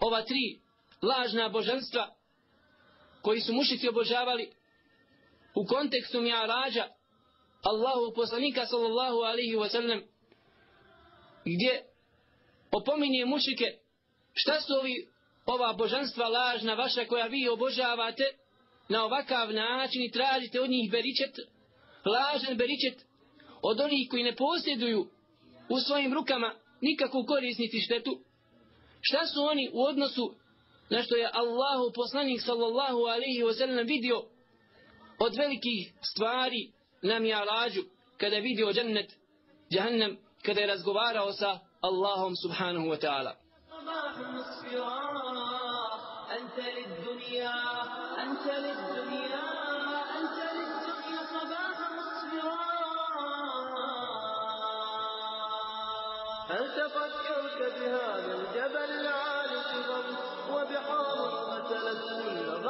ova tri lažna božanstva koji su mušici obožavali u kontekstu Mi'arađa Allahu poslanika sallallahu alaihi wa sallam gdje opominje mušike šta su ovi ova božanstva lažna vaša koja vi obožavate na ovakav način i tražite od njih beričet lažan beričet od onih koji ne posjeduju u svojim rukama nikakvu korisniti štetu. Šta su oni u odnosu na što je Allahu poslanik sallallahu alaihi wa sallam vidio od velikih stvari na mi'arađu kada je vidio džennet jahannam kada je razgovarao sa Allahom subhanahu wa ta'ala أنت للدنيا أنت للدنيا أنت للدنيا بهذا الجبل العالي وبحار قتلت كل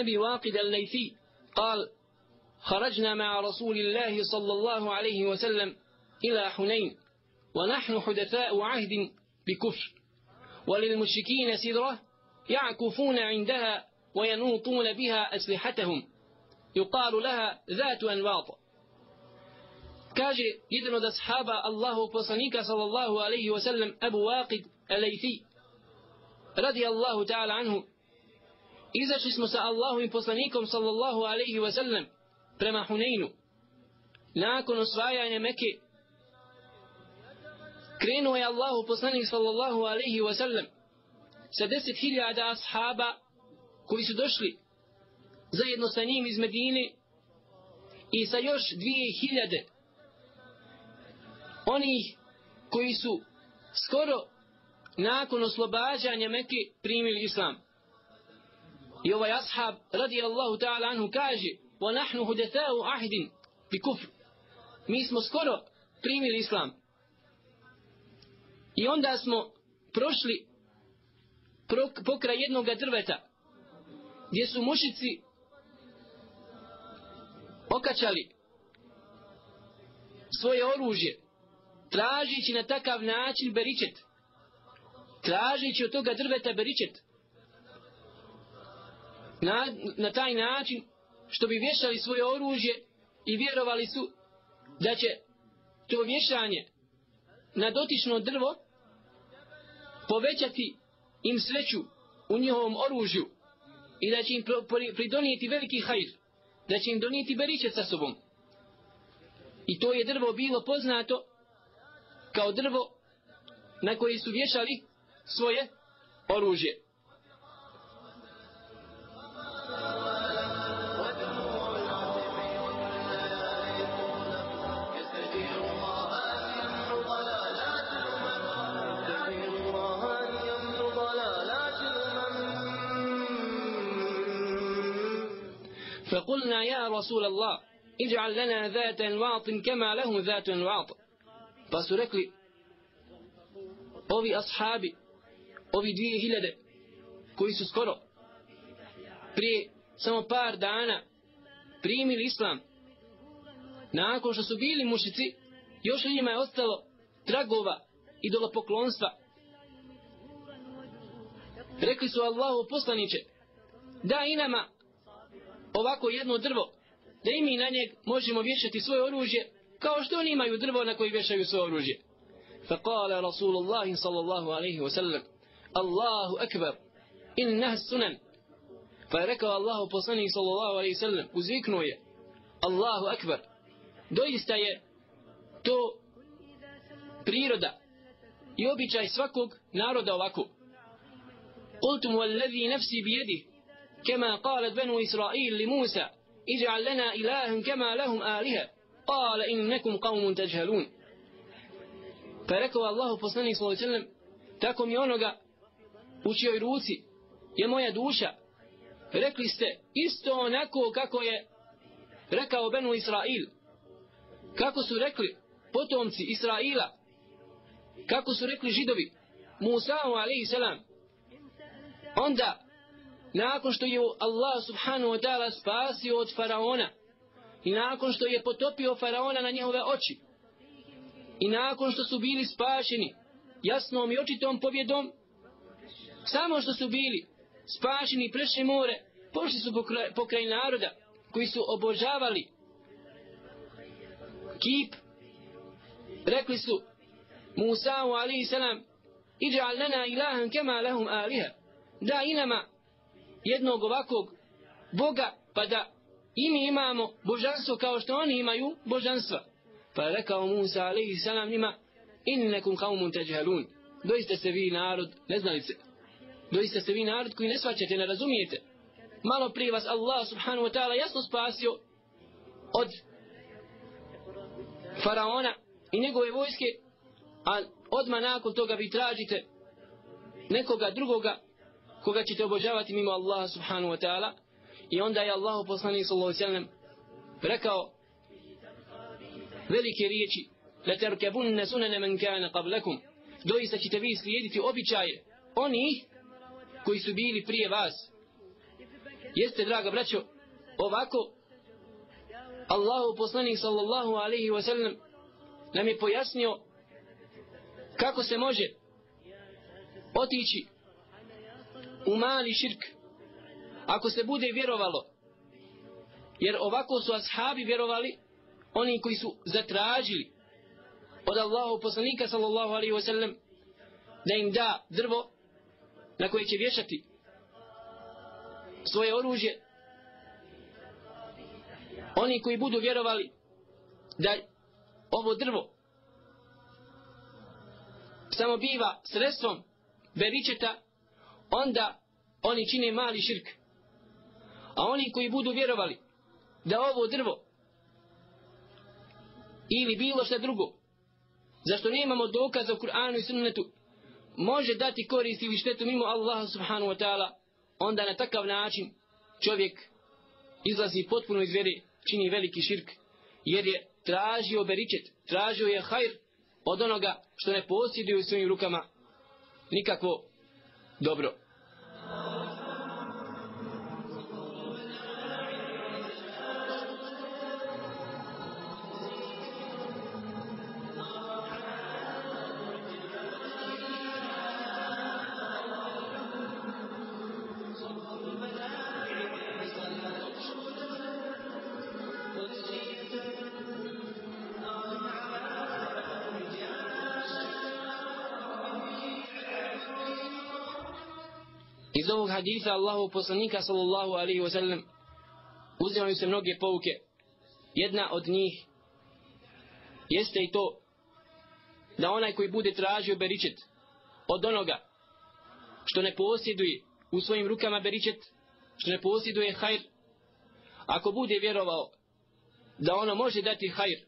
أبي واقد الليثي قال خرجنا مع رسول الله صلى الله عليه وسلم إلى حنين ونحن حدثاء عهد بكفر وللمشركين سدرة يعكفون عندها وينوطون بها أسلحتهم. يقال لها ذات أنواط. kaže jedan od ashaba Allahu poslanika sallallahu alaihi wasallam Abu Waqid Alaythi radi Allahu ta'ala anhu izašli smo sa Allahovim poslanikom sallallahu alaihi wasallam prema Huneinu nakon osvajanja Mekke krenuo je Allahu poslanik sallallahu alaihi wasallam sa deset hiljada ashaba koji su došli zajedno sa njim iz Medine i sa još dvije hiljade onih koji su skoro nakon oslobađanja Mekke primili islam. I ovaj ashab radi Allahu ta'ala anhu kaže وَنَحْنُ هُدَثَاءُ عَهْدٍ بِكُفْرِ Mi smo skoro primili islam. I onda smo prošli pokraj jednog drveta gdje su mušici okačali svoje oružje tražići na takav način beričet tražići od toga drveta beričet na, na taj način što bi vješali svoje oružje i vjerovali su da će to vješanje na dotično drvo povećati im sreću u njihovom oružju i da će im pridonijeti veliki hajr da će im donijeti beričet sa sobom i to je drvo bilo poznato kao drvo na koje su vješali svoje oružje. فقلنا يا رسول الله اجعل لنا ذات انواط كما له ذات انواط Pa su rekli, ovi ashabi, ovi dvije hiljade, koji su skoro prije samo par dana primili islam, nakon što su bili mušici, još u njima je ostalo tragova idolopoklonstva. Rekli su Allahu poslaniće, da i nama ovako jedno drvo, da i mi na njeg možemo vješati svoje oružje, kao što oni imaju drvo na koji vješaju svoje oružje. فقال رسول الله صلى الله عليه وسلم الله أكبر إنها السنن فركوا الله بصني صلى الله عليه وسلم وزيكنوا الله أكبر doista je to priroda i običaj svakog naroda ovako. قلتم والذي نفسي بيده كما قالت بنو إسرائيل لموسى اجعل لنا إلها كما لهم آلهة قال إنكم قوم تجهلون فركوا الله poslanik صلى الله عليه وسلم tako mi onoga u čijoj ruci je moja duša rekli ste isto onako kako je rekao Benu Israil kako su rekli potomci Israila kako su rekli židovi Musa alaihi salam onda nakon što je Allah subhanahu wa ta'ala spasio od faraona i nakon što je potopio faraona na njehove oči i nakon što su bili spašeni jasnom i očitom pobjedom samo što su bili spašeni prešli more pošli su pokraj, pokraj naroda koji su obožavali kip rekli su Musa alaihi salam iđa'al lana ilahan kema lahum aliha da i nama jednog ovakvog Boga pa da i mi imamo božanstvo kao što oni imaju božanstva pa je rekao Musa alaihi salam njima innekum kaumun teđhelun. doista se vi narod ne neznalice doista se vi narod koji ne svačete, ne razumijete malo prije vas Allah subhanahu wa ta'ala jasno spasio od faraona i njegove vojske a odmah nakon toga vi tražite nekoga drugoga koga ćete obožavati mimo Allaha subhanahu wa ta'ala. I onda je Allah poslanik sallallahu sallam rekao velike riječi la terkebunne sunene men kane qablakum. Doista ćete vi slijediti običaje oni koji su bili prije vas. Jeste draga braćo ovako Allahu poslanik sallallahu alaihi wa sallam nam je pojasnio kako se može otići u mali širk. Ako se bude vjerovalo. Jer ovako su ashabi vjerovali oni koji su zatražili od Allahu poslanika sallallahu alaihi wasallam da im da drvo na koje će vješati svoje oružje. Oni koji budu vjerovali da ovo drvo samo biva sredstvom beričeta onda oni čine mali širk. A oni koji budu vjerovali da ovo drvo ili bilo što drugo zašto nemamo dokaza u Kur'anu i sunnetu može dati korist ili štetu mimo Allaha subhanahu wa ta'ala onda na takav način čovjek izlazi potpuno iz vjere čini veliki širk jer je tražio beričet tražio je hajr od onoga što ne posjeduje u svojim rukama nikakvo dobro. Iz ovog hadisa Allahu poslanika sallallahu alaihi wasallam uzimaju se mnoge pouke. Jedna od njih jeste i to da onaj koji bude tražio beričet od onoga što ne posjeduje u svojim rukama beričet, što ne posjeduje hajr, ako bude vjerovao da ono može dati hajr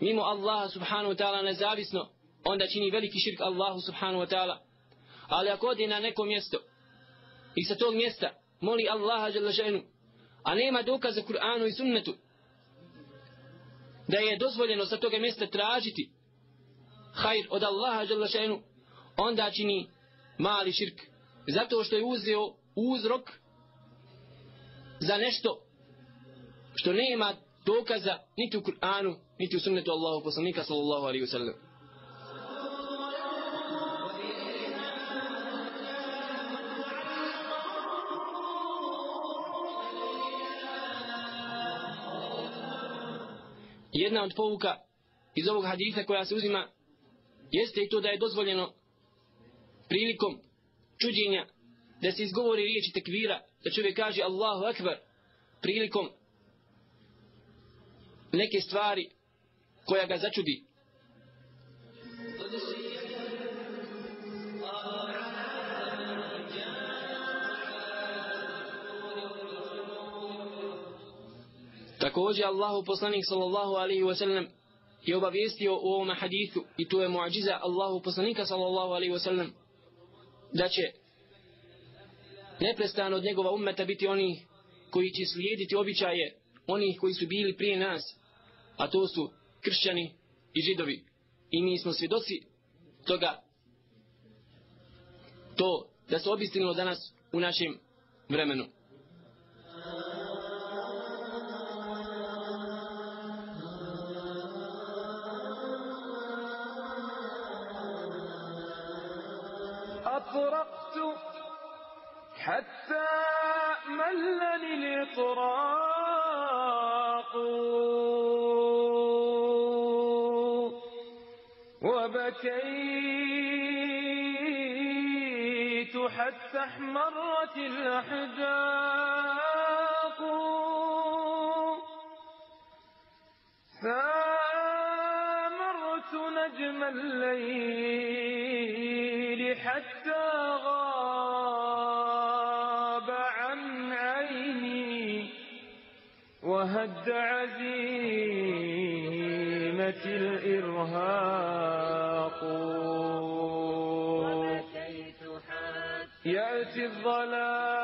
mimo Allaha subhanahu wa ta'ala nezavisno, onda čini veliki širk Allahu subhanahu wa ta'ala ali ako ode na neko mjesto i sa tog mjesta moli Allaha želešenu a nema dokaza Kur'anu i sunnetu da je dozvoljeno sa toga mjesta tražiti hajr od Allaha želešenu onda čini mali širk. Zato što je uzeo uzrok za nešto što nema dokaza niti u Kur'anu niti u sunnetu Allahu poslanika sallallahu alaihi wa sallam. Jedna od pouka iz ovog hadisa koja se uzima jeste i to da je dozvoljeno prilikom čuđenja da se izgovori riječi tekvira da čovjek kaže Allahu Akbar prilikom neke stvari koja ga začudi. Također Allahu poslanik sallallahu alaihi wa sallam je obavijestio u ovom hadithu i to je muadžiza Allahu poslanika sallallahu alaihi wa sallam da će neprestano od njegova ummeta biti oni koji će slijediti običaje onih koji su bili prije nas, a to su kršćani i židovi. I mi smo svjedoci toga to da se obistinilo danas u našem vremenu. أطرقت حتى ملني الإطراق. وبكيت حتى احمرت الأحداق سامرت نجم الليل حتى عيني وهد عزيمة الإرهاق. يأتي الظلام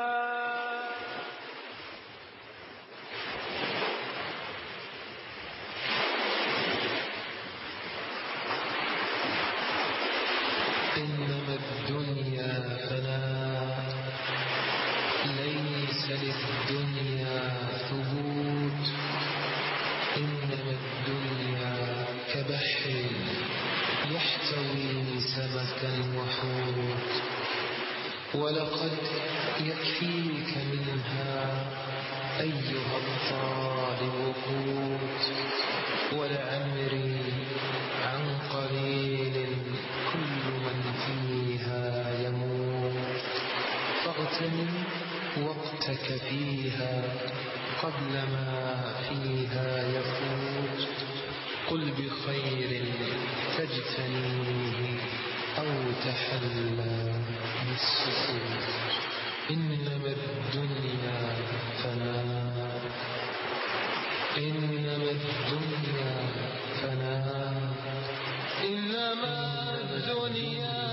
إنما الدنيا فناء ليس للدنيا ثبوت إنما الدنيا كبحر يحتوي سمكا وحوت ولقد يكفيك منها أيها الطالب قوت ولعمري عن قليل كل من فيها يموت فاغتنم وقتك فيها قبل ما فيها يفوت قل بخير تجتنيه أو تحلى بالسكوت إنما الدنيا فناء. إنما الدنيا فناء. إنما الدنيا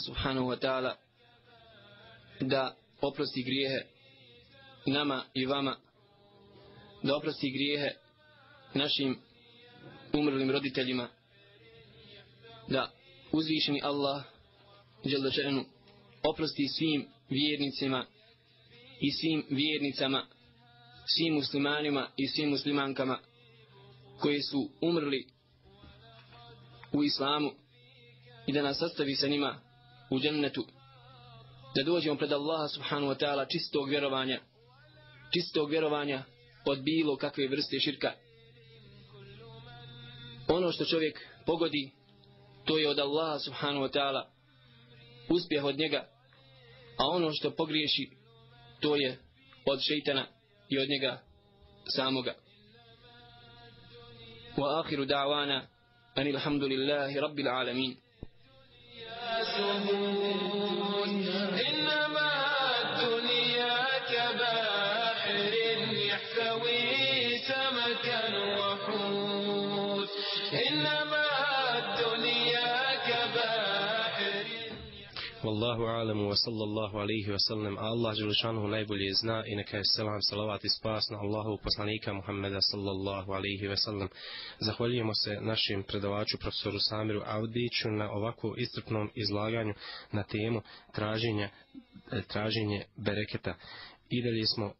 subhanahu wa ta'ala da oprosti grijehe nama i vama, da oprosti grijehe našim umrlim roditeljima, da uzvišeni Allah Đelešenu oprosti svim vjernicima i svim vjernicama, svim muslimanima i svim muslimankama koji su umrli u islamu i da nas sastavi sa njima u džennetu. Da dođemo pred Allaha subhanahu wa ta'ala čistog vjerovanja čistog vjerovanja od bilo kakve vrste širka. Ono što čovjek pogodi to je od Allaha subhanahu wa ta'ala uspjeh od njega a ono što pogriješi to je od šeitana i od njega samoga. Wa akhiru da'wana anil hamdulillahi rabbil alamin. إنما Wallahu alamu wa sallallahu alaihi wa sallam Allah Đelešanu najbolje zna i neka je selam, salavat i spas na Allahu poslanika Muhammeda sallallahu alaihi wa sallam. Zahvaljujemo se našim predavaču profesoru Samiru Audiću na ovako istrpnom izlaganju na temu traženja, traženje bereketa. I dalje smo e,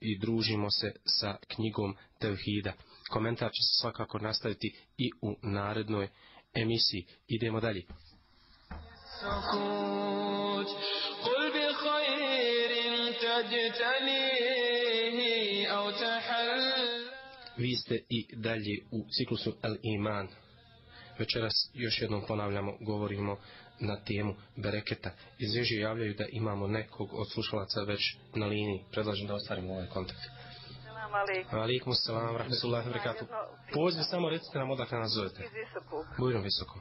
i družimo se sa knjigom Tevhida. Komentar će se svakako nastaviti i u narednoj emisiji. Idemo dalje. سكوت قل بخير تجتنيه أو تحل Vi ste i dalje u ciklusu El Iman. Večeras još jednom ponavljamo, govorimo na temu bereketa. Iz režije javljaju da imamo nekog od slušalaca već na liniji. Predlažem da ostvarimo ovaj kontakt. Selam alaikum. Alikum salam, rahmetullahi wa barakatuh. Poziv samo recite nam odakle nas zovete. Iz Visokog. Bujno visoko.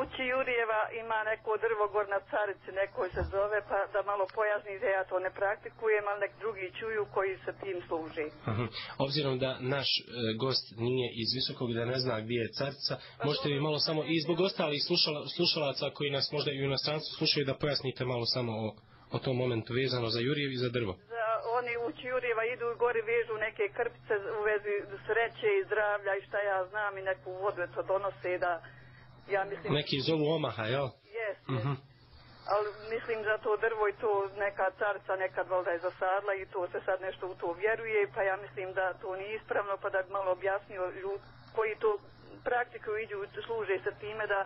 Ući Jurijeva ima neko drvo gor na carici, neko se zove, pa da malo pojasnite, ja to ne praktikujem, ali nek drugi čuju koji se tim služi. Mhm. Obzirom da naš e, gost nije iz visokog da ne zna gdje je carica, možete vi malo samo i zbog ostalih slušala, slušalaca koji nas možda i u inostranstvu slušaju da pojasnite malo samo o, o tom momentu vezano za Jurijev i za drvo. Za, oni ući Jurijeva idu gori vežu neke krpice u vezi sreće i zdravlja i šta ja znam i neku vodu to donose da, ja mislim... Neki zovu Omaha, jel? Jes, Mhm. ali mislim za to drvo i to neka carca nekad valjda je zasadla i to se sad nešto u to vjeruje, pa ja mislim da to nije ispravno, pa da bi malo objasnio ljud koji to praktikuju iđu, služe se time da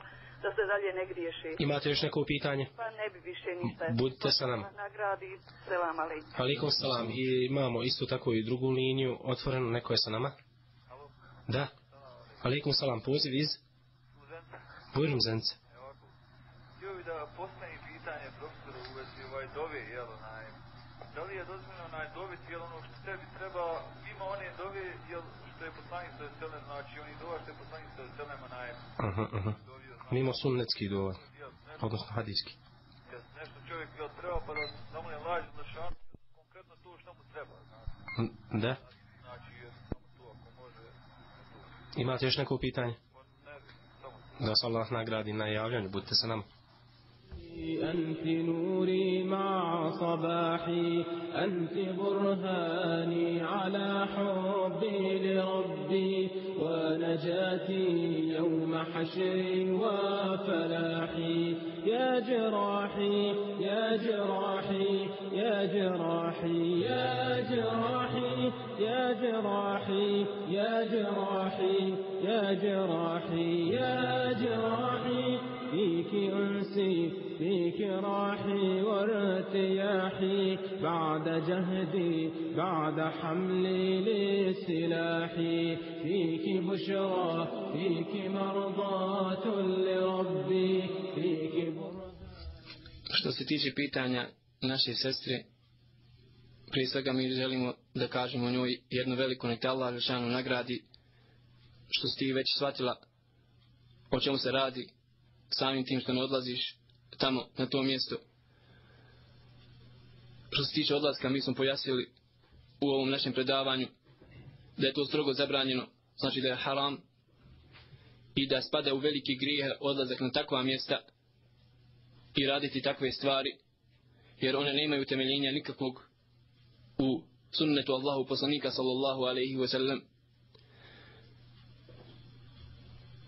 da se dalje ne griješi. Imate još neko pitanje? Pa ne bi više ništa. Budite sa nama. Nagradi, selam alaikum. Alikum salam. I imamo isto tako i drugu liniju otvorenu. Neko je sa nama? Da. Alikum salam. Poziv iz? Bujrum Zence. Htio bi da postavim pitanje profesoru u vezi ovaj dove, jel, onaj, da li je dozvoljeno onaj doviti, jel, ono što tebi treba, ima one dove, jel, što je poslanik sa selem, znači, oni dova što je poslanik sa selem, onaj, Aha, aha. Mimo sunnetski dovolj. Odnosno hadijski. jel, nešto čovjek, jel, treba, pa da, da mu je laži na šanu, konkretno to što mu treba, znači, Da. znači, jel, to, ako može, Imate još neko pitanje? Da se Allah nagradi na javljanju. Budite sa nama. أنت نوري مع صباحي أنت برهاني على حبي لربي ونجاتي يوم حشر وفلاحي يا جراحي يا جراحي يا جراحي يا جراحي يا جراحي يا جراحي يا جراحي يا جراحي فيك أنسي فيك راحي وارتياحي بعد جهدي بعد حملي لسلاحي فيك بشرى فيك مرضاة لربي فيك Što se tiče pitanja naše sestre, prije svega mi želimo da kažemo njoj jednu veliku nek te Allah Žešanu nagradi što si ti već shvatila o čemu se radi samim tim što ne odlaziš tamo na to mjesto. Što se tiče odlaska mi smo pojasnili u ovom našem predavanju da je to strogo zabranjeno, znači da je haram i da spada u veliki grijeh odlazak na takva mjesta i raditi takve stvari, jer one nemaju temeljenja nikakvog u sunnetu Allahu poslanika sallallahu alaihi wa sallam.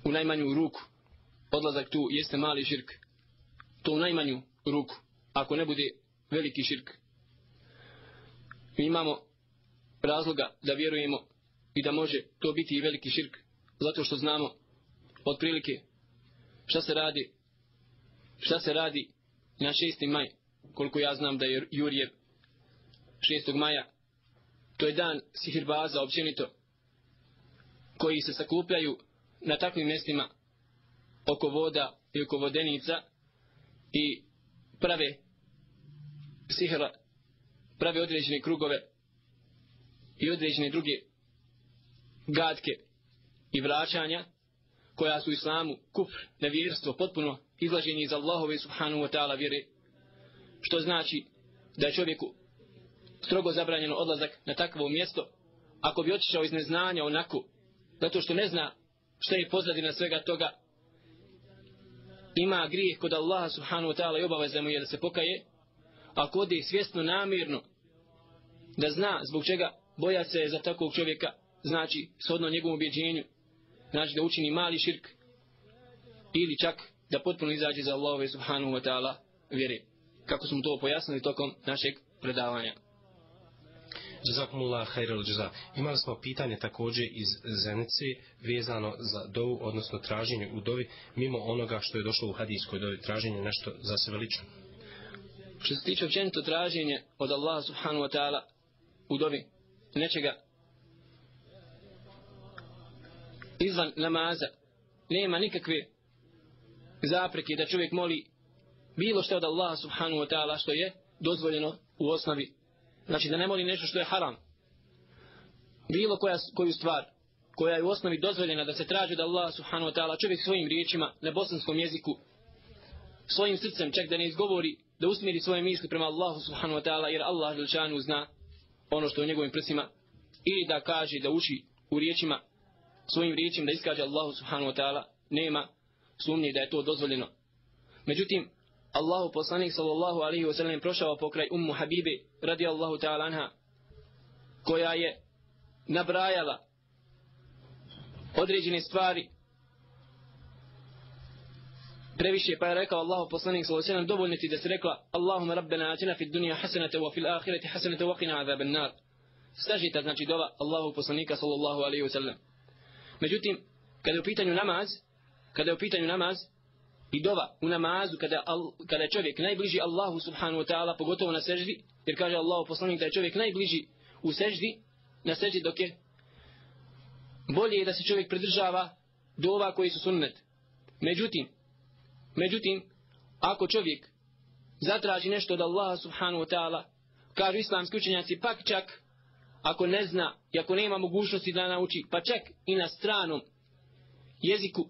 U najmanju ruku, odlazak tu jeste mali širk. To u najmanju ruku, ako ne bude veliki širk. Mi imamo razloga da vjerujemo i da može to biti i veliki širk, zato što znamo otprilike šta se radi šta se radi na 6. maj, koliko ja znam da je Jurijev 6. maja, to je dan sihirbaza općenito, koji se sakupljaju na takvim mjestima oko voda i oko vodenica i prave sihra, prave određene krugove i određene druge gadke i vraćanja koja su islamu kufr, nevjerstvo, potpuno izlaženje iz Allahove subhanahu wa ta'ala vjere, što znači da čovjeku strogo zabranjeno odlazak na takvo mjesto, ako bi otišao iz neznanja onako, zato što ne zna šta je pozadina svega toga, ima grijeh kod Allaha subhanahu wa ta'ala i obaveza mu je da se pokaje, ako ode svjesno namjerno, da zna zbog čega boja se za takvog čovjeka, znači shodno njegovom objeđenju, znači da učini mali širk, ili čak da potpuno izađe za Allahove subhanahu wa ta'ala vjere. Kako smo to pojasnili tokom našeg predavanja. Jazakumullah khairul jaza. Imali smo pitanje također iz Zenice vezano za dovu, odnosno traženje u dovi, mimo onoga što je došlo u hadijskoj dovi, traženje nešto za sebe lično. Što se tiče općenito traženje od Allaha subhanahu wa ta'ala u dovi nečega izvan namaza nema nikakve zapreke da čovjek moli bilo što od Allaha subhanahu wa ta'ala što je dozvoljeno u osnovi. Znači da ne moli nešto što je haram. Bilo koja, koju stvar koja je u osnovi dozvoljena da se traži da Allah subhanahu wa ta'ala čovjek svojim riječima na bosanskom jeziku svojim srcem čak da ne izgovori da usmjeri svoje misli prema Allahu subhanahu wa ta'ala jer Allah želčanu zna ono što je u njegovim prsima ili da kaže da uči u riječima svojim riječima da iskaže Allahu subhanahu wa ta'ala nema sumnje da je to dozvoljeno. Međutim, Allahu poslanik sallallahu alaihi wa sallam prošao pokraj ummu Habibe radi Allahu ta'ala anha koja je nabrajala određene stvari previše pa je rekao Allahu poslanik sallallahu wa sallam dovoljno ti da se rekla Allahumma rabbena atina fi dunija hasanata wa fil ahireti hasanata wa qina azaban nar stažita znači dova Allahu poslanika sallallahu alaihi wa sallam međutim kada je u pitanju namaz kada je u pitanju namaz i dova u namazu kada, kada je čovjek najbliži Allahu subhanahu wa ta'ala pogotovo na seždi jer kaže Allahu poslanik da je čovjek najbliži u seždi na seždi dok je bolje je da se čovjek pridržava dova koji su sunnet. Međutim međutim ako čovjek zatraži nešto od Allaha subhanahu wa ta'ala kažu islamski učenjaci pak čak ako ne zna i ako nema mogućnosti da nauči pa čak i na stranom jeziku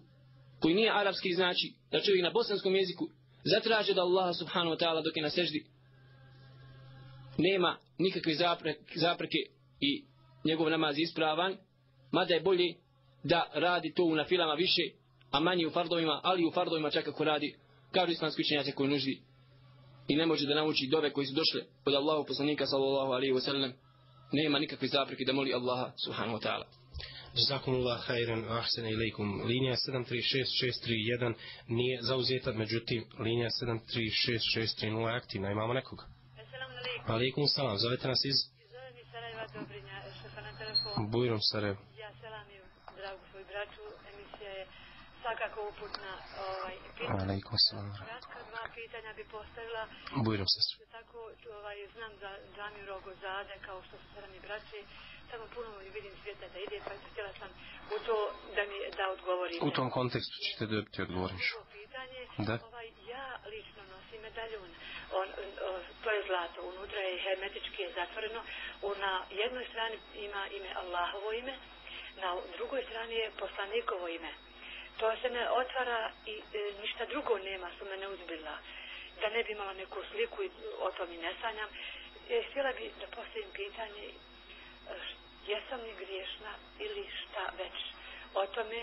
koji nije arapski znači da čovjek na bosanskom jeziku zatraže da Allah subhanahu wa ta'ala dok je na seždi nema nikakve zapreke, zapreke i njegov namaz ispravan mada je bolje da radi to u nafilama više a manje u fardovima ali u fardovima čak ako radi kažu islamski učenjaci koji nuždi i ne može da nauči dove koji su došle od Allahu poslanika sallallahu alaihi wa sallam nema nikakve zapreke da moli Allaha subhanahu wa ta'ala. Jazakumullah khairan wa ahsana ilaykum. Linija 736631 nije zauzeta, međutim linija 736630 je aktivna. Imamo nekog? Assalamu alaikum. Alaikum salam. Zovete nas iz? Zove mi Sarajeva Dobrinja, šefa na telefonu. Bujrom Sarajevo. Ja selam i dragu svoju braću. Emisija je svakako uputna. Ovaj, pitanje. Alaikum salam. Kratka dva pitanja bi postavila. Bujrom sestru. Tako ovaj, znam za džamiju Rogozade, kao što su sada mi braći samo puno vidim svijeta da ide, pa htjela sam u to da mi da odgovorim. U tom kontekstu ćete dobiti odgovor. Drugo pitanje, da. ovaj, ja lično nosim medaljun, on, o, to je zlato, unutra je hermetički je zatvoreno, na jednoj strani ima ime Allahovo ime, na drugoj strani je poslanikovo ime. To se ne otvara i e, ništa drugo nema, su mene uzbila. Da ne bi imala neku sliku i o tom i ne sanjam. E, htjela bi da postavim pitanje jesam li griješna ili šta već. O tome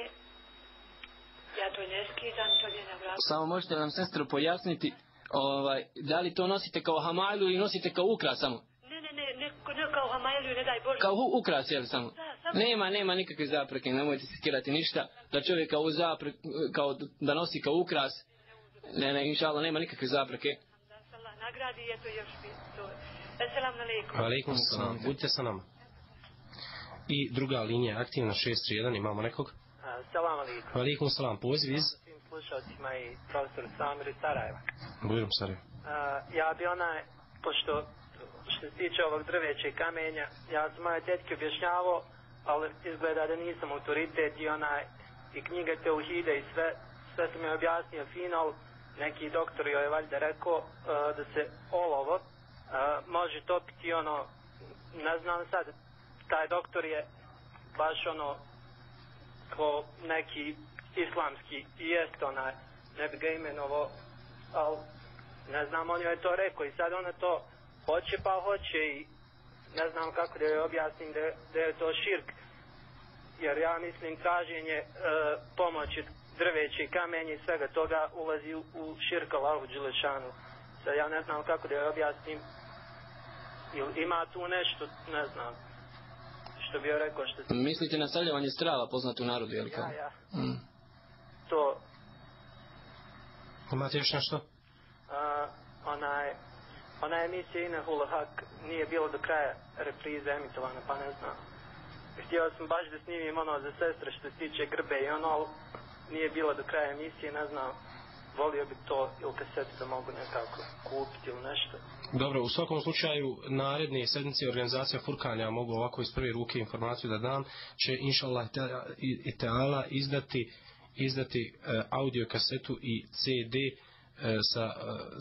ja to ne skidam, to je na vratu. Samo možete nam sestru pojasniti ovaj, da li to nosite kao hamajlu ili nosite kao ukras samo? Ne, ne, ne, ne, ne kao hamajlu, ne daj Bože. Kao ukras, jel samo? Da, samo. Nema, nema nikakve zapreke, nemojte se skirati ništa, da čovjek kao, zapre, kao da nosi kao ukras, ne, ne, inša Allah, nema nikakve zapreke. Da se Allah nagradi, eto još bi to. Assalamu alaikum. Alaikum salam, budite sa nama. I druga linija aktivna 631, imamo nekog? Salam alaikum. Alaikum salam, poziv iz? Svim slušalcima i profesor Samir iz Sarajeva. Bujrom Sarajevo. Ja bi onaj, pošto što se tiče ovog drveća i kamenja, ja sam moje tetke objašnjavao, ali izgleda da nisam autoritet i onaj, i knjige Teuhide i sve, sve sam je objasnio fino, neki doktor joj je valjda rekao uh, da se olovo uh, može topiti ono, ne znam sad, taj doktor je baš ono ko neki islamski i jest onaj ne bi ga imenovo ali ne znam on joj je to rekao i sad ona to hoće pa hoće i ne znam kako da joj objasnim da, da je to širk. Jer ja mislim traženje e, pomoći drveće i kamenje i svega toga ulazi u, u širka Allahu Đelešanu. Sad ja ne znam kako da joj objasnim ili ima tu nešto ne znam što bi joj rekao što se... Mislite na stavljavanje strava poznato u narodu, jel kao? Ja, ja. Mm. To... Imate još nešto? Uh, onaj... Ona emisija Inehul Hak nije bilo do kraja reprize emitovana, pa ne znam. Htio sam baš da snimim ono za sestre što se tiče grbe i ono, nije bilo do kraja emisije, ne znam. Volio bi to ili kasetu da mogu nekako kupiti ili nešto. Dobro, u svakom slučaju naredne sedmice organizacija Furkanja mogu ovako iz prve ruke informaciju da dam, će inša Allah i teala izdati izdati e, audio kasetu i CD e, sa e,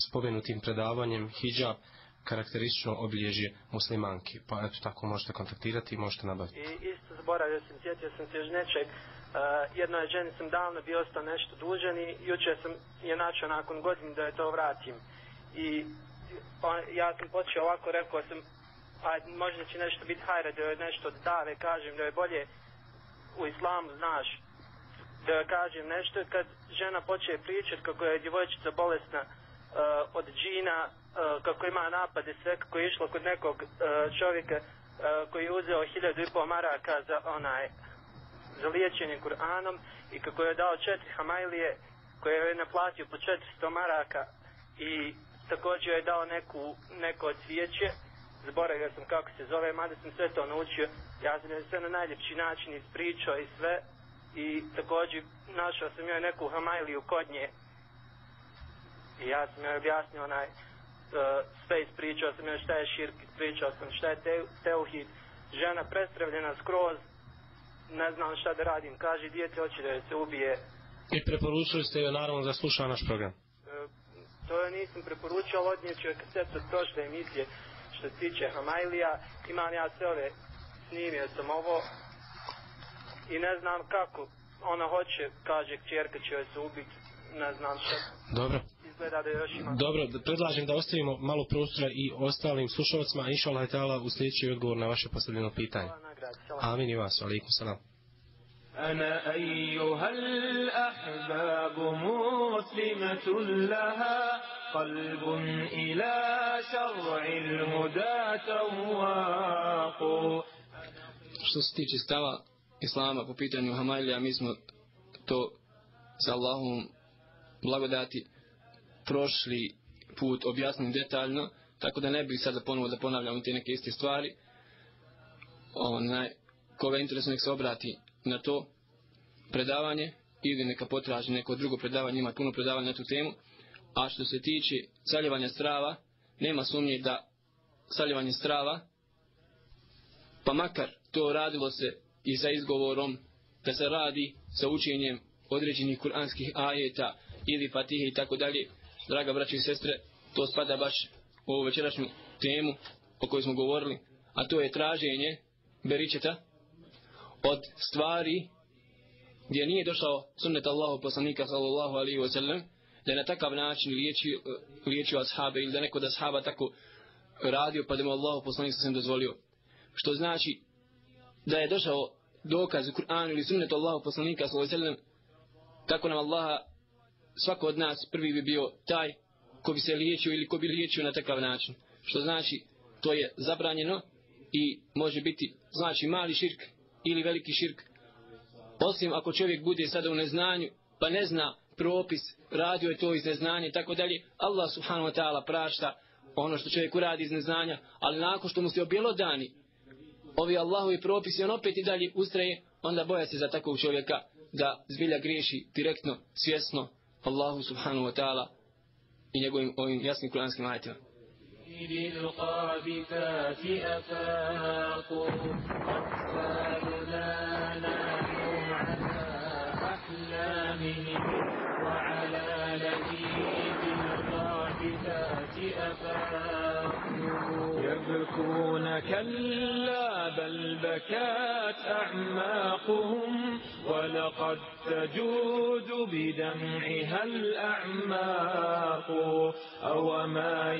spomenutim predavanjem hijab karakteristično obilježje muslimanki. Pa eto tako možete kontaktirati i možete nabaviti. I isto zaboravio sam, sjetio sam se još nečeg. Eh, uh, jednoj ženi sam davno bio ostao nešto dužan i juče sam je načao nakon godinu da je to vratim. I on, ja sam počeo ovako, rekao sam, a možda će nešto biti hajra, da je nešto od dave, kažem, da je bolje u islamu, znaš, da joj kažem nešto, kad žena počne pričat kako je djevojčica bolesna uh, od džina, uh, kako ima napade, sve kako je išlo kod nekog uh, čovjeka uh, koji je uzeo hiljadu i pol maraka za onaj za liječenje Kur'anom i kako je dao četiri hamajlije koje je naplatio po 400 maraka i također je dao neku, neko cvijeće zaboravio sam kako se zove mada sam sve to naučio. Ja sam je sve na najljepši način ispričao i sve. I također našao sam joj neku hamajliju kod nje. I ja sam joj objasnio onaj uh, sve ispričao sam joj šta je širk ispričao sam šta je te, teuhid. Žena prestravljena skroz ne znam šta da radim. Kaže djete hoće da se ubije. I preporučili ste joj naravno da sluša naš program. Uh, to joj nisam preporučio ali odnijeću joj kasetu od prošle emisije što se tiče hamajlija imam ja sve ove snimio sam ovo. I ne znam kako ona hoće, kaže kćerka će joj se ubiti, ne znam što. Dobro Izgleda da još ima. Dobro, predlažem da ostavimo malo prostora i ostalim slušalcima, inša Allah ta'ala u sljedeći odgovor na vaše postavljeno pitanje. Amin i vas, alaikum salam. أنا أيها الأحباب مسلمة لها قلب إلى شرع الهدى تواق Što se tiče stava Islama po pitanju Hamajlija, mi smo to sa Allahom blagodati prošli put objasnili detaljno, tako da ne bih sada ponovo da ponavljam te neke iste stvari. Onaj, koga interesuje nek se obrati na to predavanje ili neka potraži neko drugo predavanje, ima puno predavanja na tu temu. A što se tiče saljevanja strava, nema sumnje da saljevanje strava, pa makar to radilo se i sa izgovorom da se radi sa učenjem određenih kuranskih ajeta ili fatihe i tako dalje, draga braće i sestre, to spada baš u ovu večerašnju temu o kojoj smo govorili, a to je traženje beričeta od stvari gdje nije došao sunnet Allahu poslanika sallallahu alaihi wa sallam da je na takav način liječio, liječio ashabe ili da neko da ashaba tako radio pa da mu Allahu poslanik sallam dozvolio. Što znači da je došao dokaz u Kur'anu ili sunnetu Allahu poslanika sallallahu alaihi wa sallam, tako nam Allaha svako od nas prvi bi bio taj ko bi se liječio ili ko bi liječio na takav način. Što znači to je zabranjeno i može biti znači mali širk ili veliki širk. Osim ako čovjek bude sada u neznanju pa ne zna propis radio je to iz neznanja i tako dalje Allah subhanahu wa ta'ala prašta ono što čovjek uradi iz neznanja ali nakon što mu se objelodani ovi Allahovi propisi, on opet i dalje ustraje, onda boja se za takvog čovjeka da zbilja griješi direktno, svjesno Allahu subhanahu wa ta'ala i njegovim ovim jasnim kuranskim ajetima. للقابثات يبكون كلا بل بكات أعماقهم ولقد تجود بدمعها الأعماق أو ما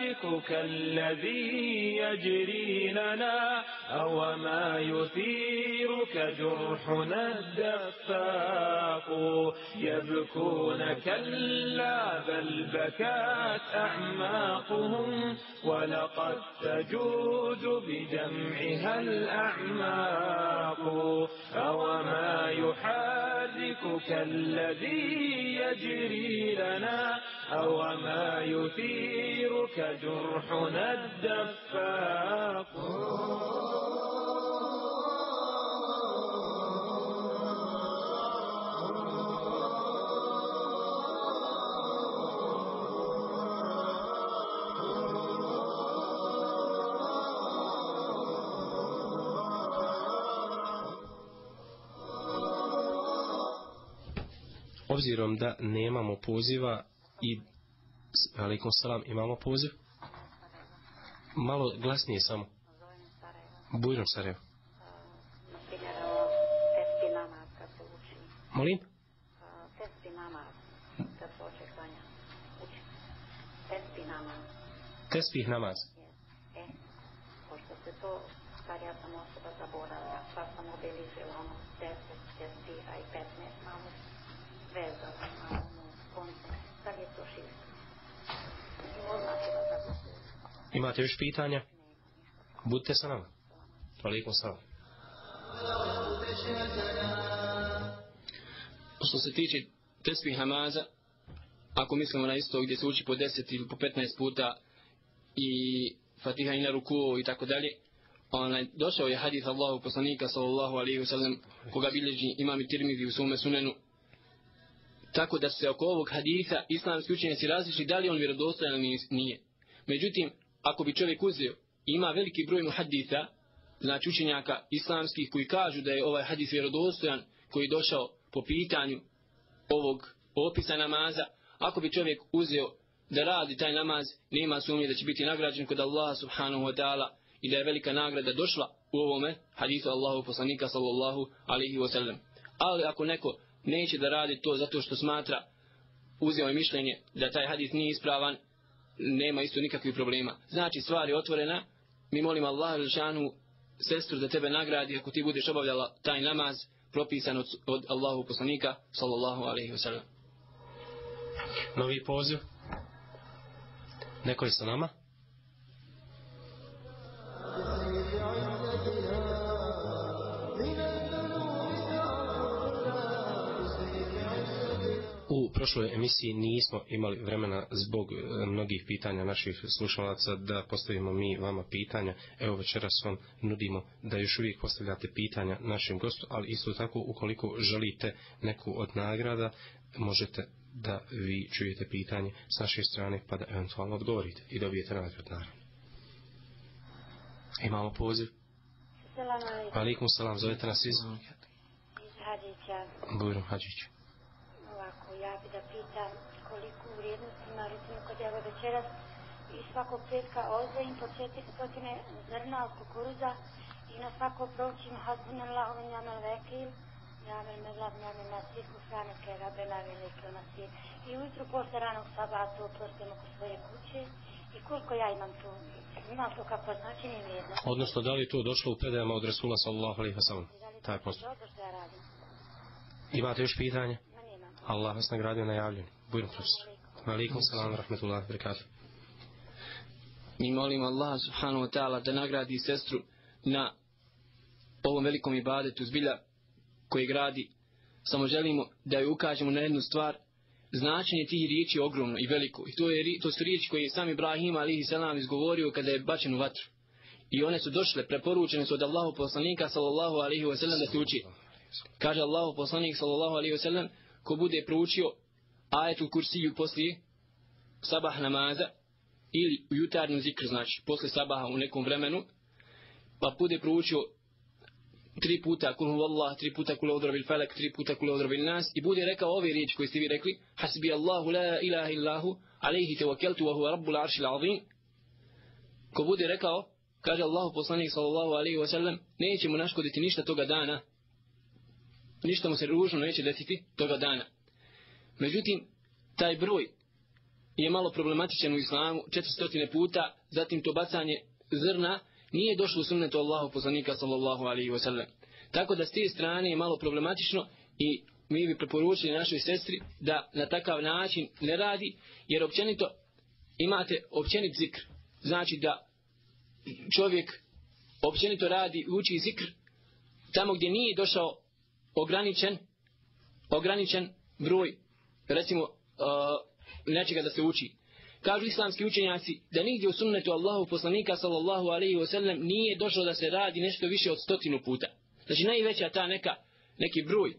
يحركك الذي يجري لنا أو ما يثيرك جرحنا الدفاق يبكون كلا بل بكات أعماقهم ولقد تجود بدمعها الأعماق أو ما يحركك الذي يجري لنا أو ما يثيرك جرحنا الدفاق Obzirom da nemamo poziva i alaikum salam imamo poziv malo glasnije samo Bujrom Sarajevo Molim? Tespi namaz, kad se hoće klanja. Uči. Tespi namaz. Tespih namaz. E, pošto se to, stvar ja sam osoba zaboravila, pa sam obeližila ono 10 tespiha i 15 malo vezala na ono konce. Sad je to šisto. Imate još pitanja? Budite sa nama. Alaikum salam. Što se tiče tesbih namaza, ako mislimo na isto gdje se uči po 10 ili po 15 puta i fatiha i na ruku i tako dalje, onaj, došao je hadith Allahu poslanika sallallahu alaihi wa sallam koga bilježi imam i tirmizi u svome sunenu tako da se oko ovog haditha islamski učenjaci različili da li on vjerodostojan ili nije. Međutim, ako bi čovjek uzeo ima veliki broj muhaditha, znači učenjaka islamskih koji kažu da je ovaj hadis vjerodostojan koji je došao po pitanju ovog opisa namaza, ako bi čovjek uzeo da radi taj namaz, nema sumnje da će biti nagrađen kod Allaha subhanahu wa ta'ala i da je velika nagrada došla u ovome hadisu Allahu poslanika sallallahu alaihi wa sallam. Ali ako neko neće da radi to zato što smatra, uzeo je mišljenje da taj hadis nije ispravan, nema isto nikakvih problema. Znači stvar je otvorena, mi molim Allah Žešanu sestru da tebe nagradi ako ti budeš obavljala taj namaz propisan od, od Allahu poslanika sallallahu alaihi wasallam. Novi poziv. Neko je sa nama? Prošloj emisiji nismo imali vremena zbog e, mnogih pitanja naših slušalaca da postavimo mi vama pitanja. Evo večeras vam nudimo da još uvijek postavljate pitanja našim gostu, ali isto tako ukoliko želite neku od nagrada, možete da vi čujete pitanje s naše strane pa da eventualno odgovorite i dobijete nagrad naravno. Imamo poziv. Selam alaikum. Alikum salam, zovete nas iz Iz Hadžića. Bujrum Hadžića. Bi da pitam koliko vrijednost ima, recimo kod evo večeras i svakog petka odvojim po 400 zrna od kukuruza i na svako proćim hasbunallah wa ni'mal vekil Jamel mezlab, jamel nasir, kufrane ke rabena velike nasir. I ujutru posle ranog sabata oprostim oko svoje kuće. I koliko ja imam tu? Ima to kako značenje vrijednost? Odnosno, da li to došlo u predajama od Rasula sallallahu alaihi wa sallam? Taj postup. Imate još pitanje? Allah vas nagradio najavljen. Bujno profesor. Malikum salam, rahmetullahi, barakatuh. Mi molimo Allah subhanahu wa ta'ala da nagradi sestru na ovom velikom ibadetu zbilja koji gradi. Samo želimo da joj ukažemo na jednu stvar. Značenje tih riječi je ogromno i veliko. I to, je, to su riječi koje je sam Ibrahim alihi salam izgovorio kada je bačen u vatru. I one su došle, preporučene su od Allahu poslanika sallallahu alihi wasallam da se uči. Kaže Allahu poslanik sallallahu alihi wasallam ko bude proučio ajetul kursiju poslije sabah namaza ili u jutarnju zikr, znači posle sabaha u nekom vremenu, pa bude proučio tri puta kul huvallah, tri puta kul udra bil falak, tri puta kul udra bil nas i bude rekao ove riječi koje ste vi rekli hasbi Allahu la ilaha illahu alaihi tevakeltu wa huwa rabbul aršil azim. Ko bude rekao kaže Allahu poslanik sallallahu alaihi wa sallam neće mu naškoditi ništa toga dana ništa mu se ružno neće desiti toga dana međutim taj broj je malo problematičan u islamu 400 puta zatim to bacanje zrna nije došlo u sunnetu Allahu poslanika sallallahu alaihi wasallam. Tako da s te strane je malo problematično i mi bi preporučili našoj sestri da na takav način ne radi, jer općenito imate općenit zikr. Znači da čovjek općenito radi i uči zikr tamo gdje nije došao ograničen ograničen broj recimo uh, nečega da se uči. Kažu islamski učenjaci da nigdje u sunnetu Allahu poslanika sallallahu alaihi wa sallam nije došlo da se radi nešto više od stotinu puta. Znači najveća ta neka, neki broj,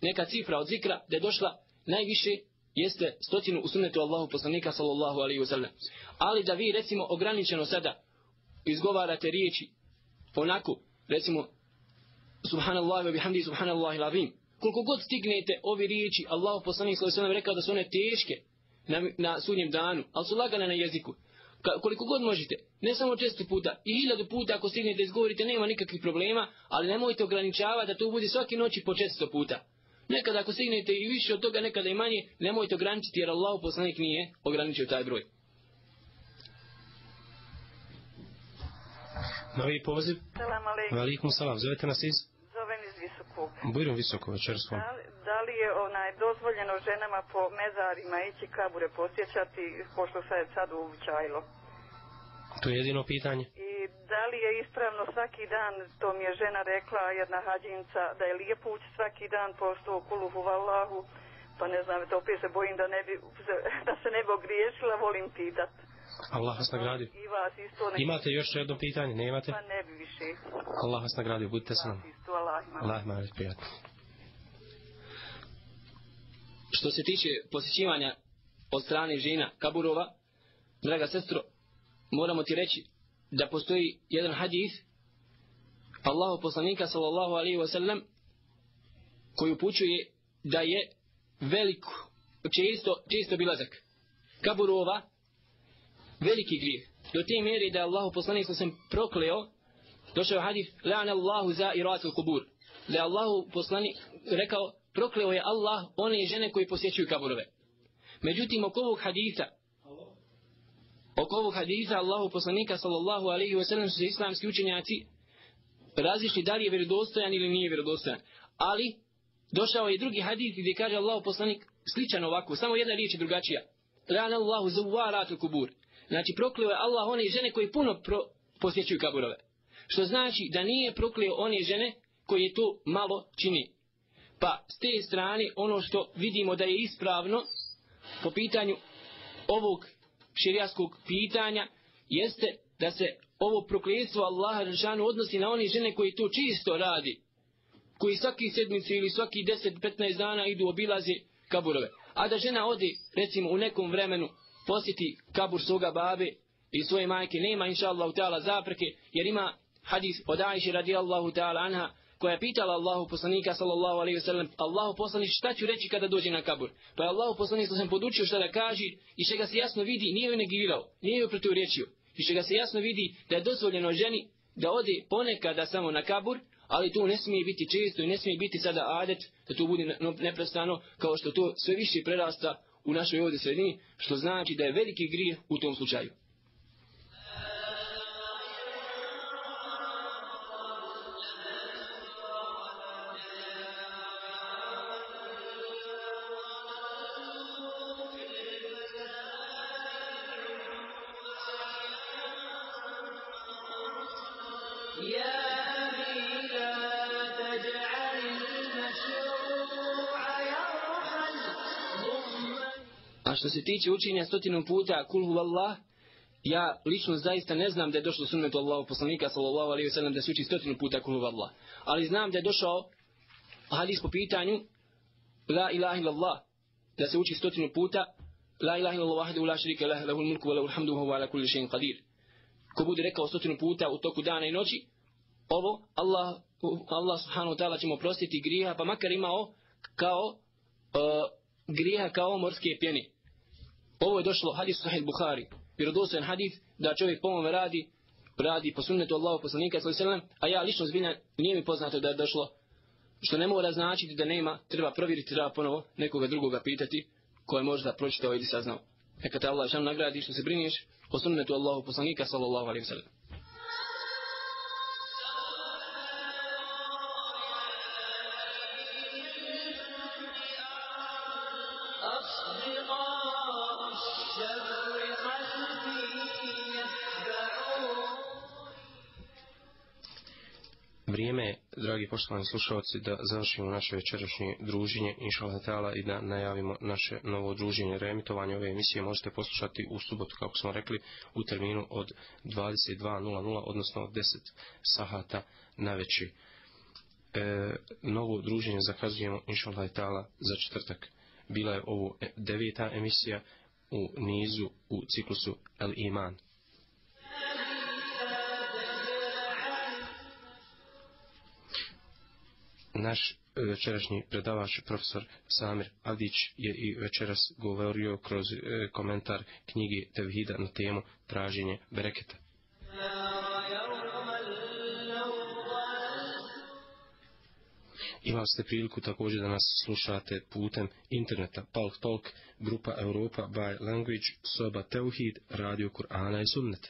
neka cifra od zikra da je došla najviše jeste stotinu u sunnetu Allahu poslanika sallallahu alaihi wa sallam. Ali da vi recimo ograničeno sada izgovarate riječi onako, recimo subhanallah wa bihamdi subhanallah ilazim. Koliko god stignete ovi riječi, Allahu poslanik sallallahu wa sallam rekao da su one teške, na, na sudnjem danu, ali su lagane na jeziku. Ka, koliko god možete, ne samo često puta, i hiljadu puta ako stignete izgovorite, nema nikakvih problema, ali nemojte ograničavati da to bude svaki noći po često puta. Nekada ako stignete i više od toga, nekada i manje, nemojte ograničiti jer Allah poslanik nije ograničio taj broj. Novi poziv. Salam alaikum. Valikum salam. Zovete nas iz? Visokog. Bujrom visoko večerstvo. Da, da li je onaj dozvoljeno ženama po mezarima ići kabure posjećati, pošto sad je sad uobičajilo? To je jedino pitanje. I da li je ispravno svaki dan, to mi je žena rekla, jedna hađinca, da je lijepo ući svaki dan po sto kuluhu vallahu, pa ne znam, to opet se bojim da, ne bi, *laughs* da se ne bi ogriješila, volim pitat. Allah vas nagradio. Ne... Imate još jedno pitanje? Nemate? Pa ne bi više. Allah vas nagradio. Budite sa nam. Isto Allah ima. Allah prijatno. Što se tiče posjećivanja od strane žena kaburova, draga sestro, moramo ti reći da postoji jedan hadis Allahu poslanika sallallahu alaihi wa sallam koji upućuje da je velik, često, često bilazak kaburova veliki grijeh. Do te mjere da je Allahu poslanik sallallahu alaihi prokleo došao hadis la'ana Allahu za iratul kubur da je Allahu poslanik rekao prokleo je Allah one žene koji posjećuju kaburove. Međutim, oko ovog hadisa, oko ovog hadisa Allahu poslanika sallallahu alaihi wa sallam su se islamski učenjaci različiti da li je vjerodostojan ili nije vjerodostojan. Ali, došao je drugi hadis gdje kaže Allahu poslanik sličan ovako, samo jedna riječ je drugačija. La'ana Allahu zawaratul kubur. Znači, prokleo je Allah one žene koji puno pro, posjećuju kaburove. Što znači da nije prokleo one žene koje to malo čini. Pa s te strane ono što vidimo da je ispravno po pitanju ovog širijaskog pitanja jeste da se ovo prokletstvo Allaha Žešanu odnosi na one žene koji to čisto radi. Koji svaki sedmici ili svaki 10-15 dana idu obilaze kaburove. A da žena ode recimo u nekom vremenu posjeti kabur svoga babe i svoje majke. Nema inša Allah ta'ala zapreke jer ima hadis od Aisha radijallahu ta'ala anha koja je pitala Allahu poslanika sallallahu alejhi ve sellem Allahu poslanik šta ću reći kada dođe na kabur? Pa je Allahu poslanik sam podučio šta da kaže i čega se jasno vidi nije joj negirao nije joj proturječio. I čega se jasno vidi da je dozvoljeno ženi da ode ponekada samo na kabur ali to ne smije biti često i ne smije biti sada adet da to bude neprestano kao što to sve više prerasta u našoj ovdje sredini što znači da je veliki grijeh u tom slučaju. A što se tiče učenja stotinu puta kulhu vallah, ja lično zaista ne znam da je došlo sunnetu Allahu poslanika sallallahu alejhi ve sellem da se uči stotinu puta kulhu vallah. Ali znam da je došao hadis po pitanju la ilaha illallah da se uči stotinu puta la ilaha illallah wahdahu la sharika lah lahul mulku wa lahul hamdu wa huwa ala kulli shay'in qadir. Ko bude rekao stotinu puta u toku dana i noći, ovo Allah Allah subhanahu wa ta'ala će mu oprostiti grijeha pa makar imao kao uh, grijeha kao morske pjene. Ovo je došlo hadis Sahih Buhari, Vjerodostojan hadis da čovjek pomove radi, radi po sunnetu Allahu poslanika sallallahu alejhi ve sellem, a ja lično zbilja nije mi poznato da je došlo što ne mora značiti da nema, treba provjeriti, treba ponovo nekoga drugoga pitati ko je možda pročitao ili saznao. Neka te Allah šan nagradi što se brineš o sunnetu Allahu poslanika sallallahu alejhi ve sellem. Dragi poštovani slušalci, da završimo naše večerašnje druženje, inšala ta'ala, i da najavimo naše novo druženje. Reemitovanje ove emisije možete poslušati u subotu, kako smo rekli, u terminu od 22.00, odnosno od 10 sahata na veći. E, novo druženje zakazujemo, inšala ta'ala, za četvrtak. Bila je ovo deveta emisija u nizu u ciklusu El Iman. Naš e, večerašnji predavač profesor Samir Avdić je i večeras govorio kroz e, komentar knjige Tevhida na temu traženje bereketa. Imali ste priliku također da nas slušate putem interneta Palk Talk, grupa Europa by Language, soba Teuhid, radio Kur'ana i Sunneta.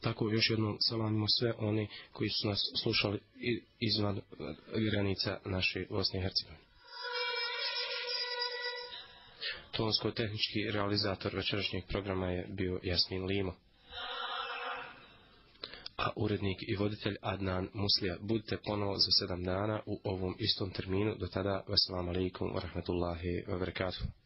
Tako još jednom salamimo sve one koji su nas slušali izvan eh, granica naše Bosne i Hercegovine. Tonsko-tehnički realizator večerašnjeg programa je bio Jasmin Limo. A urednik i voditelj Adnan Muslija. Budite ponovo za sedam dana u ovom istom terminu. Do tada, wassalamu alaikum wa rahmatullahi wa barakatuh.